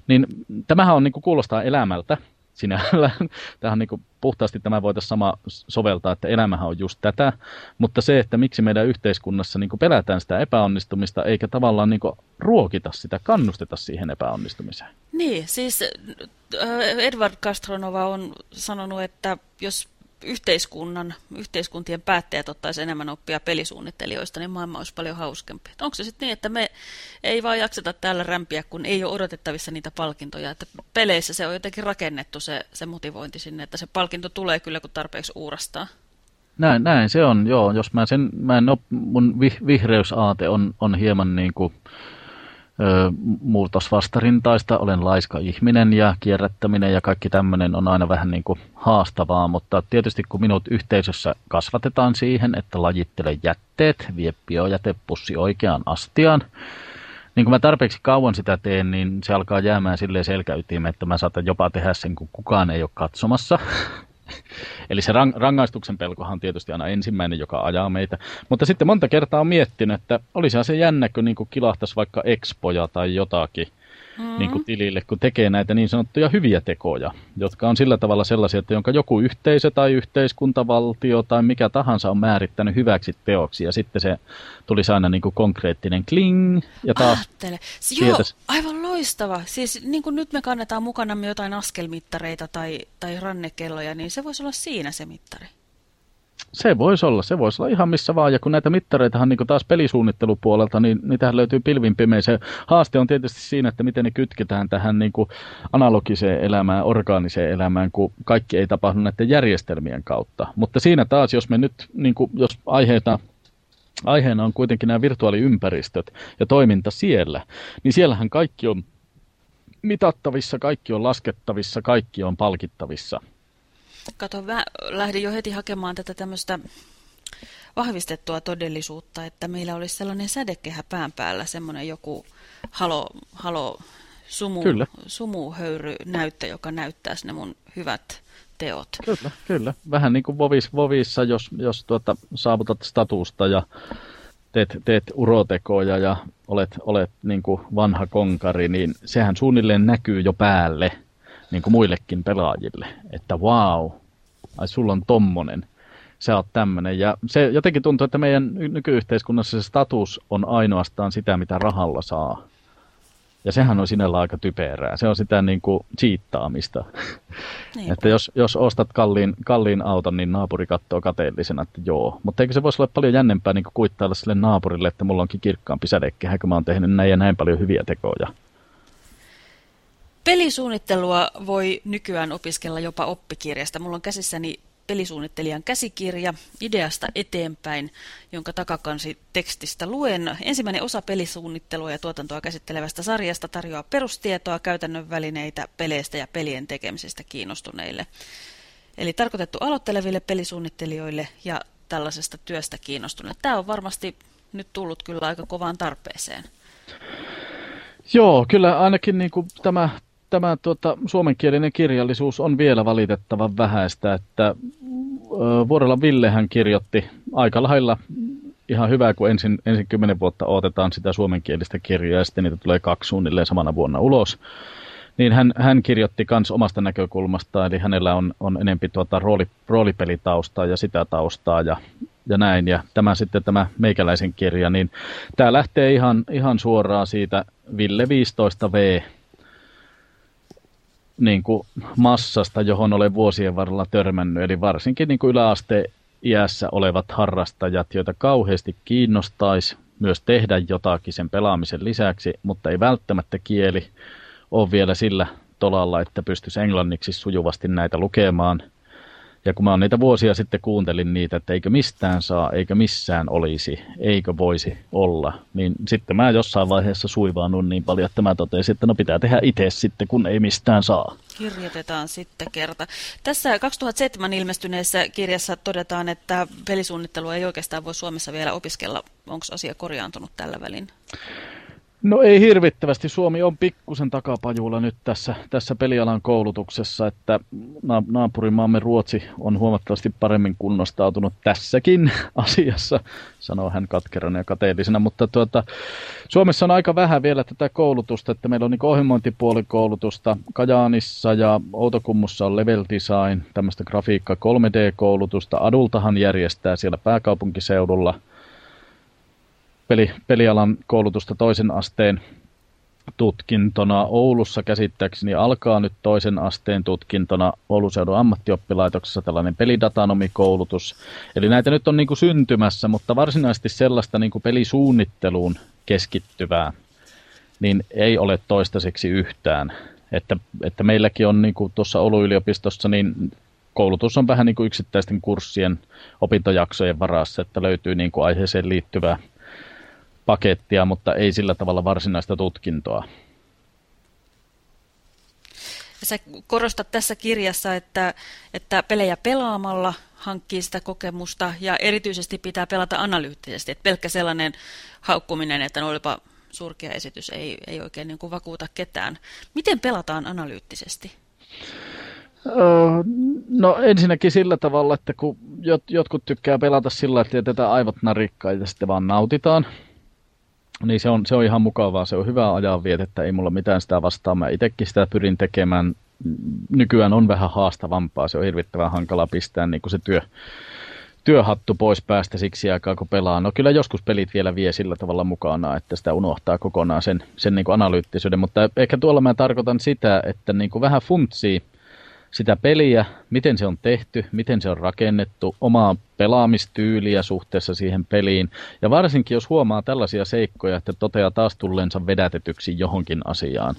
Niin tämähän on, niin kuin kuulostaa elämältä sinällään. Tähän niin kuin puhtaasti tämä voitaisiin sama soveltaa, että elämähän on just tätä, mutta se, että miksi meidän yhteiskunnassa niin kuin pelätään sitä epäonnistumista, eikä tavallaan niin kuin ruokita sitä, kannusteta siihen epäonnistumiseen. Niin, siis äh, Edward Castronova on sanonut, että jos yhteiskunnan, yhteiskuntien päättäjät ottaisi enemmän oppia pelisuunnittelijoista, niin maailma olisi paljon hauskempi. Onko se sitten niin, että me ei vaan jakseta täällä rämpiä, kun ei ole odotettavissa niitä palkintoja, että peleissä se on jotenkin rakennettu se, se motivointi sinne, että se palkinto tulee kyllä, kun tarpeeksi uurastaa. Näin, näin se on, joo. Jos mä sen, mä en mun vihreysaate on, on hieman niin kuin, muutosvastarintaista, olen laiska ihminen ja kierrättäminen ja kaikki tämmöinen on aina vähän niin kuin haastavaa, mutta tietysti kun minut yhteisössä kasvatetaan siihen, että lajittele jätteet, vie biojätepussi oikeaan astiaan, niin kun mä tarpeeksi kauan sitä teen, niin se alkaa jäämään silleen selkäytimeen, että mä saatan jopa tehdä sen, kun kukaan ei ole katsomassa. Eli se rang, rangaistuksen pelkohan on tietysti aina ensimmäinen, joka ajaa meitä. Mutta sitten monta kertaa on miettinyt, että olisi se jännä, kun niin kilahtaisi vaikka expoja tai jotakin. Mm. niin kuin tilille, kun tekee näitä niin sanottuja hyviä tekoja, jotka on sillä tavalla sellaisia, että jonka joku yhteisö tai yhteiskuntavaltio tai mikä tahansa on määrittänyt hyväksi teoksi, ja sitten se tulisi aina niin kuin konkreettinen kling, ja taas... Ajattele. Joo, aivan loistava. Siis niin kuin nyt me kannetaan mukanamme jotain askelmittareita tai, tai rannekelloja, niin se voisi olla siinä se mittari. Se voisi olla, se voisi olla ihan missä vaan. Ja kun näitä mittareitahan niin taas pelisuunnittelupuolelta, niin niitähän löytyy pilvin pimein. Se haaste on tietysti siinä, että miten ne kytketään tähän niin kuin analogiseen elämään, orgaaniseen elämään, kun kaikki ei tapahdu näiden järjestelmien kautta. Mutta siinä taas, jos me nyt, niin kuin, jos aiheita aiheena on kuitenkin nämä virtuaaliympäristöt ja toiminta siellä, niin siellähän kaikki on mitattavissa, kaikki on laskettavissa, kaikki on palkittavissa. Kato, mä lähdin jo heti hakemaan tätä tämmöistä vahvistettua todellisuutta, että meillä olisi sellainen sädekehä pään päällä, semmoinen joku halo, halo sumu, kyllä. sumuhöyry näyttö, joka näyttäisi ne mun hyvät teot. Kyllä, kyllä. Vähän niin kuin Vovis, Vovissa, jos, jos tuota, saavutat statusta ja teet, teet urotekoja ja olet, olet niin kuin vanha konkari, niin sehän suunnilleen näkyy jo päälle – niin kuin muillekin pelaajille, että wow, ai sulla on tommonen, sä oot tämmönen. Ja se jotenkin tuntuu, että meidän nykyyhteiskunnassa se status on ainoastaan sitä, mitä rahalla saa. Ja sehän on sinällä aika typerää. Se on sitä niin kuin cheattaamista. Niin. että jos, jos ostat kalliin, kalliin auton, niin naapuri katsoo kateellisena, että joo. Mutta eikö se voisi olla paljon jännempää niin kuin kuittailla sille naapurille, että mulla onkin kirkkaampi sädekehä, kun mä oon tehnyt näin ja näin paljon hyviä tekoja. Pelisuunnittelua voi nykyään opiskella jopa oppikirjasta. Mulla on käsissäni pelisuunnittelijan käsikirja ideasta eteenpäin, jonka takakansi tekstistä luen. Ensimmäinen osa pelisuunnittelua ja tuotantoa käsittelevästä sarjasta tarjoaa perustietoa, käytännön välineitä peleistä ja pelien tekemisestä kiinnostuneille. Eli tarkoitettu aloitteleville pelisuunnittelijoille ja tällaisesta työstä kiinnostuneille. Tämä on varmasti nyt tullut kyllä aika kovaan tarpeeseen. Joo, kyllä ainakin niin kuin tämä tämä tuota, suomenkielinen kirjallisuus on vielä valitettavan vähäistä, että Vuorella Ville hän kirjoitti aika lailla ihan hyvä, kun ensin, ensin kymmenen vuotta odotetaan sitä suomenkielistä kirjaa ja sitten niitä tulee kaksi suunnilleen samana vuonna ulos. Niin hän, hän kirjoitti myös omasta näkökulmastaan, eli hänellä on, on enempi tuota rooli, roolipelitaustaa ja sitä taustaa ja, ja näin. Ja tämä sitten tämä meikäläisen kirja, niin tämä lähtee ihan, ihan suoraan siitä Ville 15V niin kuin massasta, johon olen vuosien varrella törmännyt. Eli varsinkin niin kuin yläaste iässä olevat harrastajat, joita kauheasti kiinnostaisi myös tehdä jotakin sen pelaamisen lisäksi, mutta ei välttämättä kieli ole vielä sillä tolalla, että pystyisi englanniksi sujuvasti näitä lukemaan – ja kun mä niitä vuosia sitten kuuntelin niitä, että eikö mistään saa, eikä missään olisi, eikö voisi olla, niin sitten mä jossain vaiheessa suivaannut niin paljon, että mä totesin, että no pitää tehdä itse sitten, kun ei mistään saa. Kirjoitetaan sitten kerta. Tässä 2007 ilmestyneessä kirjassa todetaan, että pelisuunnittelu ei oikeastaan voi Suomessa vielä opiskella. Onko asia korjaantunut tällä välin? No ei hirvittävästi. Suomi on pikkusen takapajulla nyt tässä, tässä pelialan koulutuksessa, että naapurimaamme Ruotsi on huomattavasti paremmin kunnostautunut tässäkin asiassa, sanoo hän katkerana ja kateellisena. Mutta tuota, Suomessa on aika vähän vielä tätä koulutusta, että meillä on niin ohjelmointipuolikoulutusta Kajaanissa ja Outokummussa on level design, tämmöistä grafiikka 3D-koulutusta. Adultahan järjestää siellä pääkaupunkiseudulla – peli, pelialan koulutusta toisen asteen tutkintona. Oulussa käsittääkseni alkaa nyt toisen asteen tutkintona Oulun seudun ammattioppilaitoksessa tällainen pelidatanomikoulutus. Eli näitä nyt on niin kuin syntymässä, mutta varsinaisesti sellaista niin kuin pelisuunnitteluun keskittyvää niin ei ole toistaiseksi yhtään. Että, että meilläkin on niin kuin tuossa Oulun yliopistossa, niin koulutus on vähän niin kuin yksittäisten kurssien opintojaksojen varassa, että löytyy niin kuin aiheeseen liittyvää pakettia, mutta ei sillä tavalla varsinaista tutkintoa. Sä korostat tässä kirjassa, että, että pelejä pelaamalla hankkii sitä kokemusta ja erityisesti pitää pelata analyyttisesti. Että pelkkä sellainen haukkuminen, että no olipa surkea esitys, ei, ei oikein niin kuin vakuuta ketään. Miten pelataan analyyttisesti? No ensinnäkin sillä tavalla, että kun jotkut tykkää pelata sillä, että jätetään aivot narikkaan ja sitten vaan nautitaan niin se on, se on ihan mukavaa, se on hyvää ajanvietettä, ei mulla mitään sitä vastaan. Mä itsekin sitä pyrin tekemään. Nykyään on vähän haastavampaa, se on hirvittävän hankala pistää niin kuin se työ, työhattu pois päästä siksi aikaa, kun pelaa. No kyllä joskus pelit vielä vie sillä tavalla mukana, että sitä unohtaa kokonaan sen, sen niin kuin analyyttisyyden, mutta ehkä tuolla mä tarkoitan sitä, että niin kuin vähän funtsii sitä peliä, miten se on tehty, miten se on rakennettu, omaa pelaamistyyliä suhteessa siihen peliin. Ja varsinkin jos huomaa tällaisia seikkoja, että toteaa taas tulleensa vedätetyksi johonkin asiaan,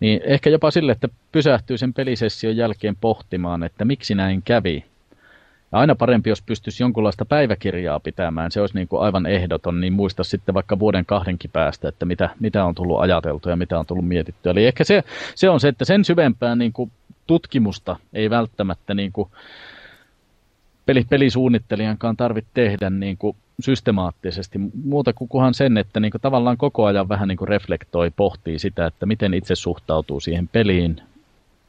niin ehkä jopa sille, että pysähtyy sen pelisession jälkeen pohtimaan, että miksi näin kävi. Ja aina parempi, jos pystyisi jonkunlaista päiväkirjaa pitämään, se olisi niin kuin aivan ehdoton, niin muista sitten vaikka vuoden kahdenkin päästä, että mitä, mitä on tullut ajateltu ja mitä on tullut mietittyä. Eli ehkä se, se on se, että sen syvempään niin kuin tutkimusta ei välttämättä niin kuin peli, pelisuunnittelijankaan tarvitse tehdä niin kuin systemaattisesti. Muuta kuin sen, että niin kuin tavallaan koko ajan vähän niin kuin reflektoi, pohtii sitä, että miten itse suhtautuu siihen peliin,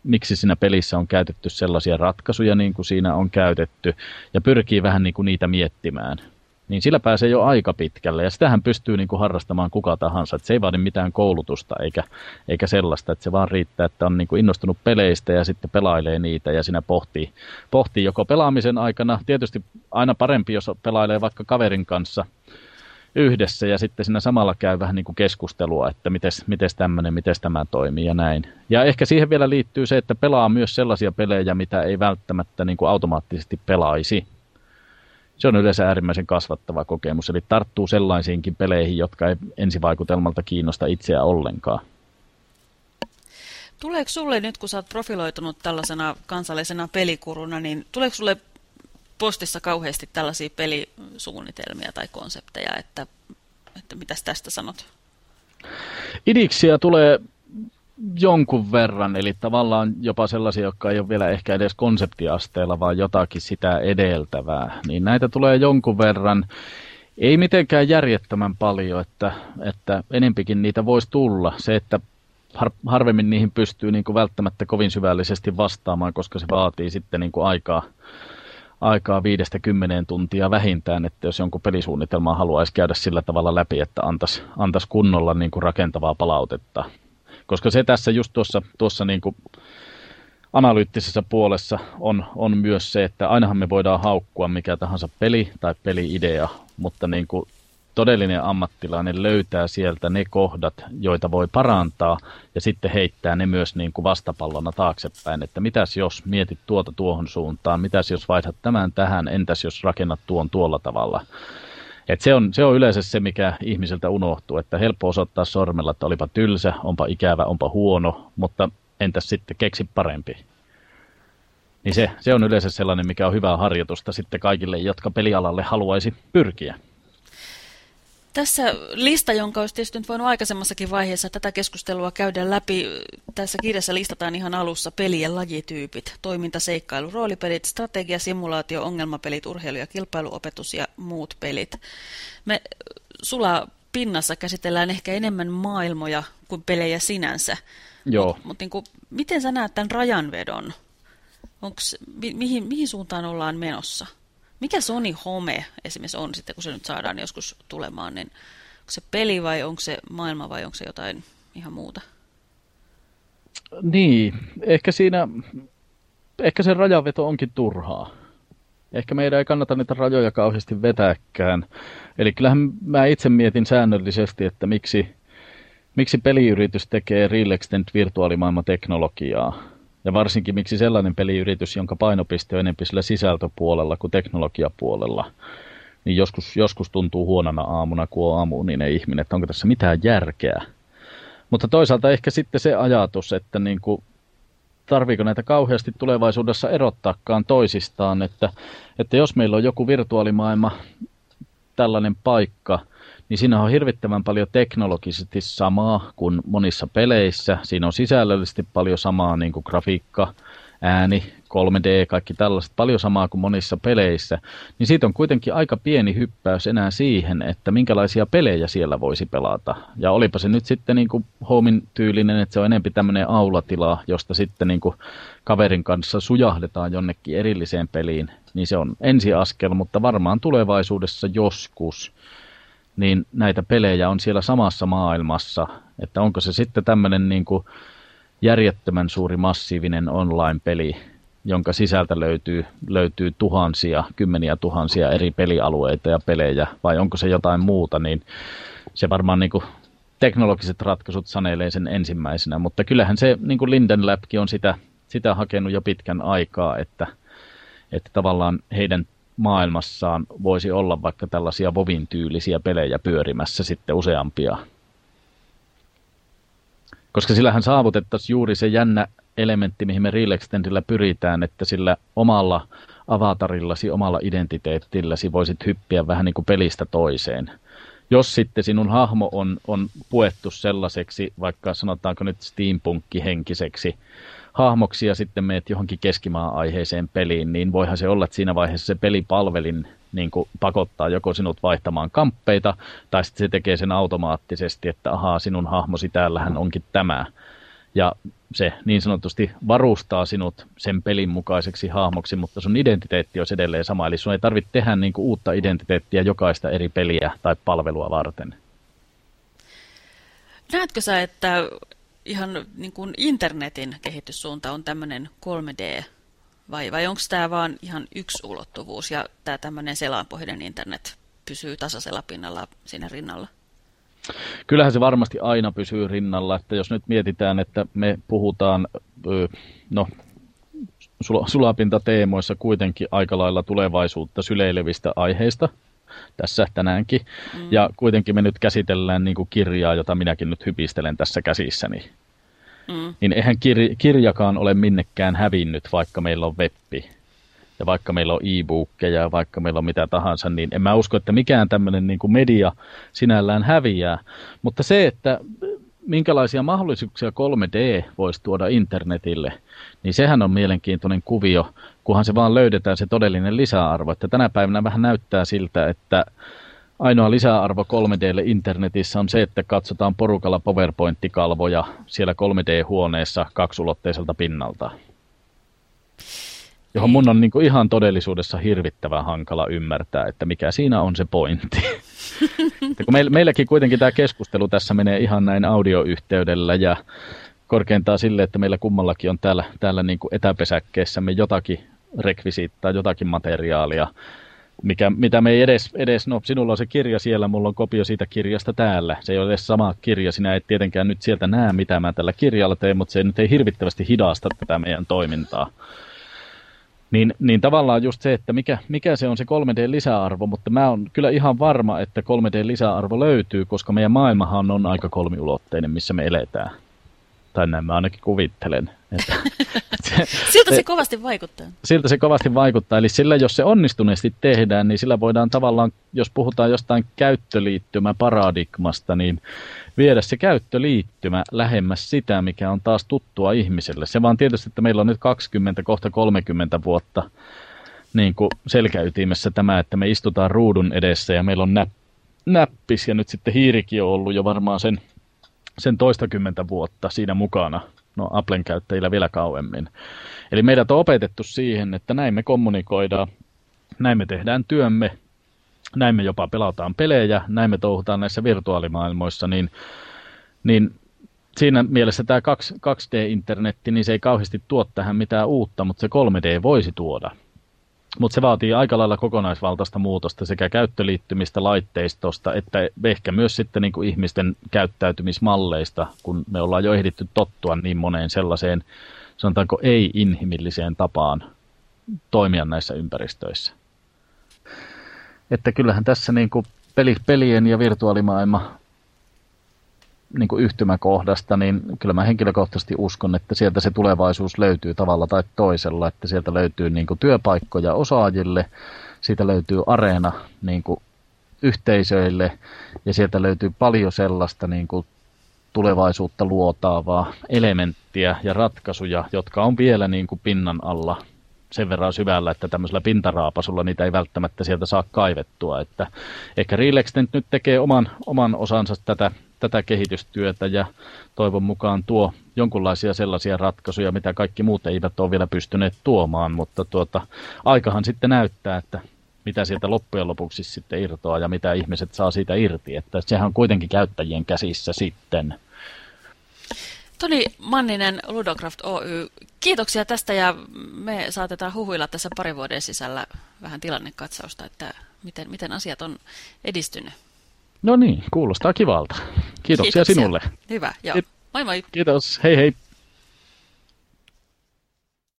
miksi siinä pelissä on käytetty sellaisia ratkaisuja niin kuin siinä on käytetty, ja pyrkii vähän niin kuin niitä miettimään niin sillä pääsee jo aika pitkälle. Ja sitähän pystyy niin kuin harrastamaan kuka tahansa. Että se ei vaadi mitään koulutusta eikä, eikä sellaista, että se vaan riittää, että on niin kuin innostunut peleistä ja sitten pelailee niitä ja siinä pohtii, pohtii joko pelaamisen aikana. Tietysti aina parempi, jos pelailee vaikka kaverin kanssa yhdessä ja sitten siinä samalla käy vähän niin kuin keskustelua, että miten tämmöinen, miten tämä toimii ja näin. Ja ehkä siihen vielä liittyy se, että pelaa myös sellaisia pelejä, mitä ei välttämättä niin kuin automaattisesti pelaisi se on yleensä äärimmäisen kasvattava kokemus. Eli tarttuu sellaisiinkin peleihin, jotka ei ensivaikutelmalta kiinnosta itseä ollenkaan. Tuleeko sulle nyt, kun sä oot profiloitunut tällaisena kansallisena pelikuruna, niin tuleeko sulle postissa kauheasti tällaisia pelisuunnitelmia tai konsepteja, että, että mitäs tästä sanot? Idiksiä tulee jonkun verran, eli tavallaan jopa sellaisia, jotka ei ole vielä ehkä edes konseptiasteella, vaan jotakin sitä edeltävää. Niin näitä tulee jonkun verran. Ei mitenkään järjettömän paljon, että, että enempikin niitä voisi tulla. Se, että har, harvemmin niihin pystyy niin kuin välttämättä kovin syvällisesti vastaamaan, koska se vaatii sitten niin kuin aikaa, aikaa viidestä kymmeneen tuntia vähintään, että jos jonkun pelisuunnitelmaa haluaisi käydä sillä tavalla läpi, että antaisi, antaisi kunnolla niin kuin rakentavaa palautetta koska se tässä just tuossa, tuossa niin kuin analyyttisessä puolessa on, on myös se, että ainahan me voidaan haukkua mikä tahansa peli tai peliidea, mutta niin kuin todellinen ammattilainen löytää sieltä ne kohdat, joita voi parantaa ja sitten heittää ne myös niin kuin vastapallona taaksepäin, että mitäs jos mietit tuota tuohon suuntaan, mitäs jos vaihdat tämän tähän, entäs jos rakennat tuon tuolla tavalla. Et se, on, se on yleensä se, mikä ihmiseltä unohtuu, että helppo osoittaa sormella, että olipa tylsä, onpa ikävä, onpa huono, mutta entäs sitten keksi parempi. Niin se, se on yleensä sellainen, mikä on hyvää harjoitusta sitten kaikille, jotka pelialalle haluaisi pyrkiä. Tässä lista, jonka olisi tietysti voinut aikaisemmassakin vaiheessa tätä keskustelua käydä läpi. Tässä kirjassa listataan ihan alussa pelien lajityypit, toiminta, seikkailu, roolipelit, strategia, simulaatio, ongelmapelit, urheilu- ja kilpailuopetus ja muut pelit. Me Sulla pinnassa käsitellään ehkä enemmän maailmoja kuin pelejä sinänsä. Joo. Mutta mut niin miten sä näet tämän rajanvedon? Onks, mi, mihin, mihin suuntaan ollaan menossa? Mikä Sony Home esimerkiksi on sitten, kun se nyt saadaan joskus tulemaan, niin onko se peli vai onko se maailma vai onko se jotain ihan muuta? Niin, ehkä siinä, ehkä se rajaveto onkin turhaa. Ehkä meidän ei kannata niitä rajoja kauheasti vetääkään. Eli kyllähän mä itse mietin säännöllisesti, että miksi, miksi peliyritys tekee Real Extent virtuaalimaailman teknologiaa ja varsinkin miksi sellainen peliyritys, jonka painopiste on enemmän sillä sisältöpuolella kuin teknologiapuolella, niin joskus, joskus tuntuu huonona aamuna, kun on aamuuninen ihminen, että onko tässä mitään järkeä. Mutta toisaalta ehkä sitten se ajatus, että niin kuin, tarviiko näitä kauheasti tulevaisuudessa erottaakaan toisistaan, että, että jos meillä on joku virtuaalimaailma, tällainen paikka, niin siinä on hirvittävän paljon teknologisesti samaa kuin monissa peleissä. Siinä on sisällöllisesti paljon samaa, niin kuin grafiikka, ääni, 3D, kaikki tällaiset, paljon samaa kuin monissa peleissä, niin siitä on kuitenkin aika pieni hyppäys enää siihen, että minkälaisia pelejä siellä voisi pelata. Ja olipa se nyt sitten niin kuin Homin tyylinen, että se on enempi tämmöinen aulatila, josta sitten niin kuin kaverin kanssa sujahdetaan jonnekin erilliseen peliin, niin se on ensiaskel, mutta varmaan tulevaisuudessa joskus niin näitä pelejä on siellä samassa maailmassa. Että onko se sitten tämmöinen niin kuin järjettömän suuri massiivinen online-peli, jonka sisältä löytyy, löytyy tuhansia, kymmeniä tuhansia eri pelialueita ja pelejä, vai onko se jotain muuta, niin se varmaan niin kuin teknologiset ratkaisut sanelee sen ensimmäisenä, mutta kyllähän se niin kuin Linden Labkin on sitä, sitä hakenut jo pitkän aikaa, että, että tavallaan heidän maailmassaan voisi olla vaikka tällaisia Vovin tyylisiä pelejä pyörimässä sitten useampia. Koska sillähän saavutettaisiin juuri se jännä elementti, mihin me Real Extendillä pyritään, että sillä omalla avatarillasi, omalla identiteettilläsi voisit hyppiä vähän niin kuin pelistä toiseen. Jos sitten sinun hahmo on, on puettu sellaiseksi, vaikka sanotaanko nyt steampunkki-henkiseksi hahmoksi ja sitten meet johonkin keskimaa-aiheiseen peliin, niin voihan se olla, että siinä vaiheessa se pelipalvelin niin kuin pakottaa joko sinut vaihtamaan kamppeita, tai sitten se tekee sen automaattisesti, että ahaa, sinun hahmosi täällähän onkin tämä. Ja se niin sanotusti varustaa sinut sen pelin mukaiseksi hahmoksi, mutta sun identiteetti on edelleen sama. Eli sun ei tarvitse tehdä niin kuin uutta identiteettiä jokaista eri peliä tai palvelua varten. Näetkö sä, että ihan niin kuin internetin kehityssuunta on tämmöinen 3D, vai, vai onko tämä vaan ihan yksi ulottuvuus, ja tämä tämmöinen selainpohjainen internet pysyy tasaisella pinnalla siinä rinnalla? Kyllähän se varmasti aina pysyy rinnalla, että jos nyt mietitään, että me puhutaan, no sulapintateemoissa kuitenkin aika lailla tulevaisuutta syleilevistä aiheista, tässä tänäänkin. Mm. Ja kuitenkin me nyt käsitellään niin kuin kirjaa, jota minäkin nyt hypistelen tässä käsissäni. Mm. Niin eihän kir- kirjakaan ole minnekään hävinnyt, vaikka meillä on webbi. Ja vaikka meillä on e-bookkeja ja vaikka meillä on mitä tahansa, niin en mä usko, että mikään tämmöinen niin kuin media sinällään häviää. Mutta se, että minkälaisia mahdollisuuksia 3D voisi tuoda internetille, niin sehän on mielenkiintoinen kuvio, kunhan se vaan löydetään se todellinen lisäarvo. Että tänä päivänä vähän näyttää siltä, että ainoa lisäarvo 3Dlle internetissä on se, että katsotaan porukalla PowerPoint-kalvoja siellä 3D-huoneessa kaksulotteiselta pinnalta. Johon mun on niin kuin ihan todellisuudessa hirvittävän hankala ymmärtää, että mikä siinä on se pointti. kun meil, meilläkin kuitenkin tämä keskustelu tässä menee ihan näin audioyhteydellä ja korkeintaan sille, että meillä kummallakin on täällä, täällä niin kuin etäpesäkkeessämme jotakin rekvisiittaa, jotakin materiaalia, mikä, mitä me ei edes, edes, no sinulla on se kirja siellä, mulla on kopio siitä kirjasta täällä. Se ei ole edes sama kirja, sinä et tietenkään nyt sieltä näe, mitä mä tällä kirjalla teen, mutta se nyt ei hirvittävästi hidasta tätä meidän toimintaa. Niin, niin tavallaan just se, että mikä, mikä se on se 3D-lisäarvo, mutta mä oon kyllä ihan varma, että 3D-lisäarvo löytyy, koska meidän maailmahan on aika kolmiulotteinen, missä me eletään. Tai näin mä ainakin kuvittelen. Että, siltä se, kovasti vaikuttaa. Siltä se kovasti vaikuttaa. Eli sillä, jos se onnistuneesti tehdään, niin sillä voidaan tavallaan, jos puhutaan jostain käyttöliittymä paradigmasta, niin viedä se käyttöliittymä lähemmäs sitä, mikä on taas tuttua ihmiselle. Se vaan tietysti, että meillä on nyt 20, kohta 30 vuotta niin kuin selkäytimessä tämä, että me istutaan ruudun edessä ja meillä on näp, näppis ja nyt sitten hiirikin on ollut jo varmaan sen, sen toistakymmentä vuotta siinä mukana. No Applen käyttäjillä vielä kauemmin. Eli meidät on opetettu siihen, että näin me kommunikoidaan, näin me tehdään työmme, näin me jopa pelataan pelejä, näin me touhutaan näissä virtuaalimaailmoissa, niin, niin siinä mielessä tämä 2D-internetti, niin se ei kauheasti tuo tähän mitään uutta, mutta se 3D voisi tuoda. Mutta se vaatii aika lailla kokonaisvaltaista muutosta sekä käyttöliittymistä laitteistosta, että ehkä myös sitten niin kuin ihmisten käyttäytymismalleista, kun me ollaan jo ehditty tottua niin moneen sellaiseen, sanotaanko ei-inhimilliseen tapaan toimia näissä ympäristöissä. Että kyllähän tässä niin kuin peli, pelien ja virtuaalimaailma niin kuin yhtymäkohdasta, niin kyllä mä henkilökohtaisesti uskon, että sieltä se tulevaisuus löytyy tavalla tai toisella, että sieltä löytyy niin kuin työpaikkoja osaajille, siitä löytyy areena niin kuin yhteisöille ja sieltä löytyy paljon sellaista niin kuin tulevaisuutta luotaavaa elementtiä ja ratkaisuja, jotka on vielä niin kuin pinnan alla sen verran syvällä, että tämmöisellä pintaraapasulla niitä ei välttämättä sieltä saa kaivettua. Että ehkä Relextent nyt tekee oman, oman osansa tätä, tätä kehitystyötä ja toivon mukaan tuo jonkunlaisia sellaisia ratkaisuja, mitä kaikki muut eivät ole vielä pystyneet tuomaan, mutta tuota, aikahan sitten näyttää, että mitä sieltä loppujen lopuksi sitten irtoaa ja mitä ihmiset saa siitä irti. Että sehän on kuitenkin käyttäjien käsissä sitten. Toni Manninen, Ludocraft Oy, kiitoksia tästä ja me saatetaan huhuilla tässä pari vuoden sisällä vähän tilannekatsausta, että miten, miten asiat on edistynyt. No niin, kuulostaa kivalta. Kiitoksia, Kiitoksia. sinulle. Hyvä, joo. Moi moi. Kiitos, hei hei.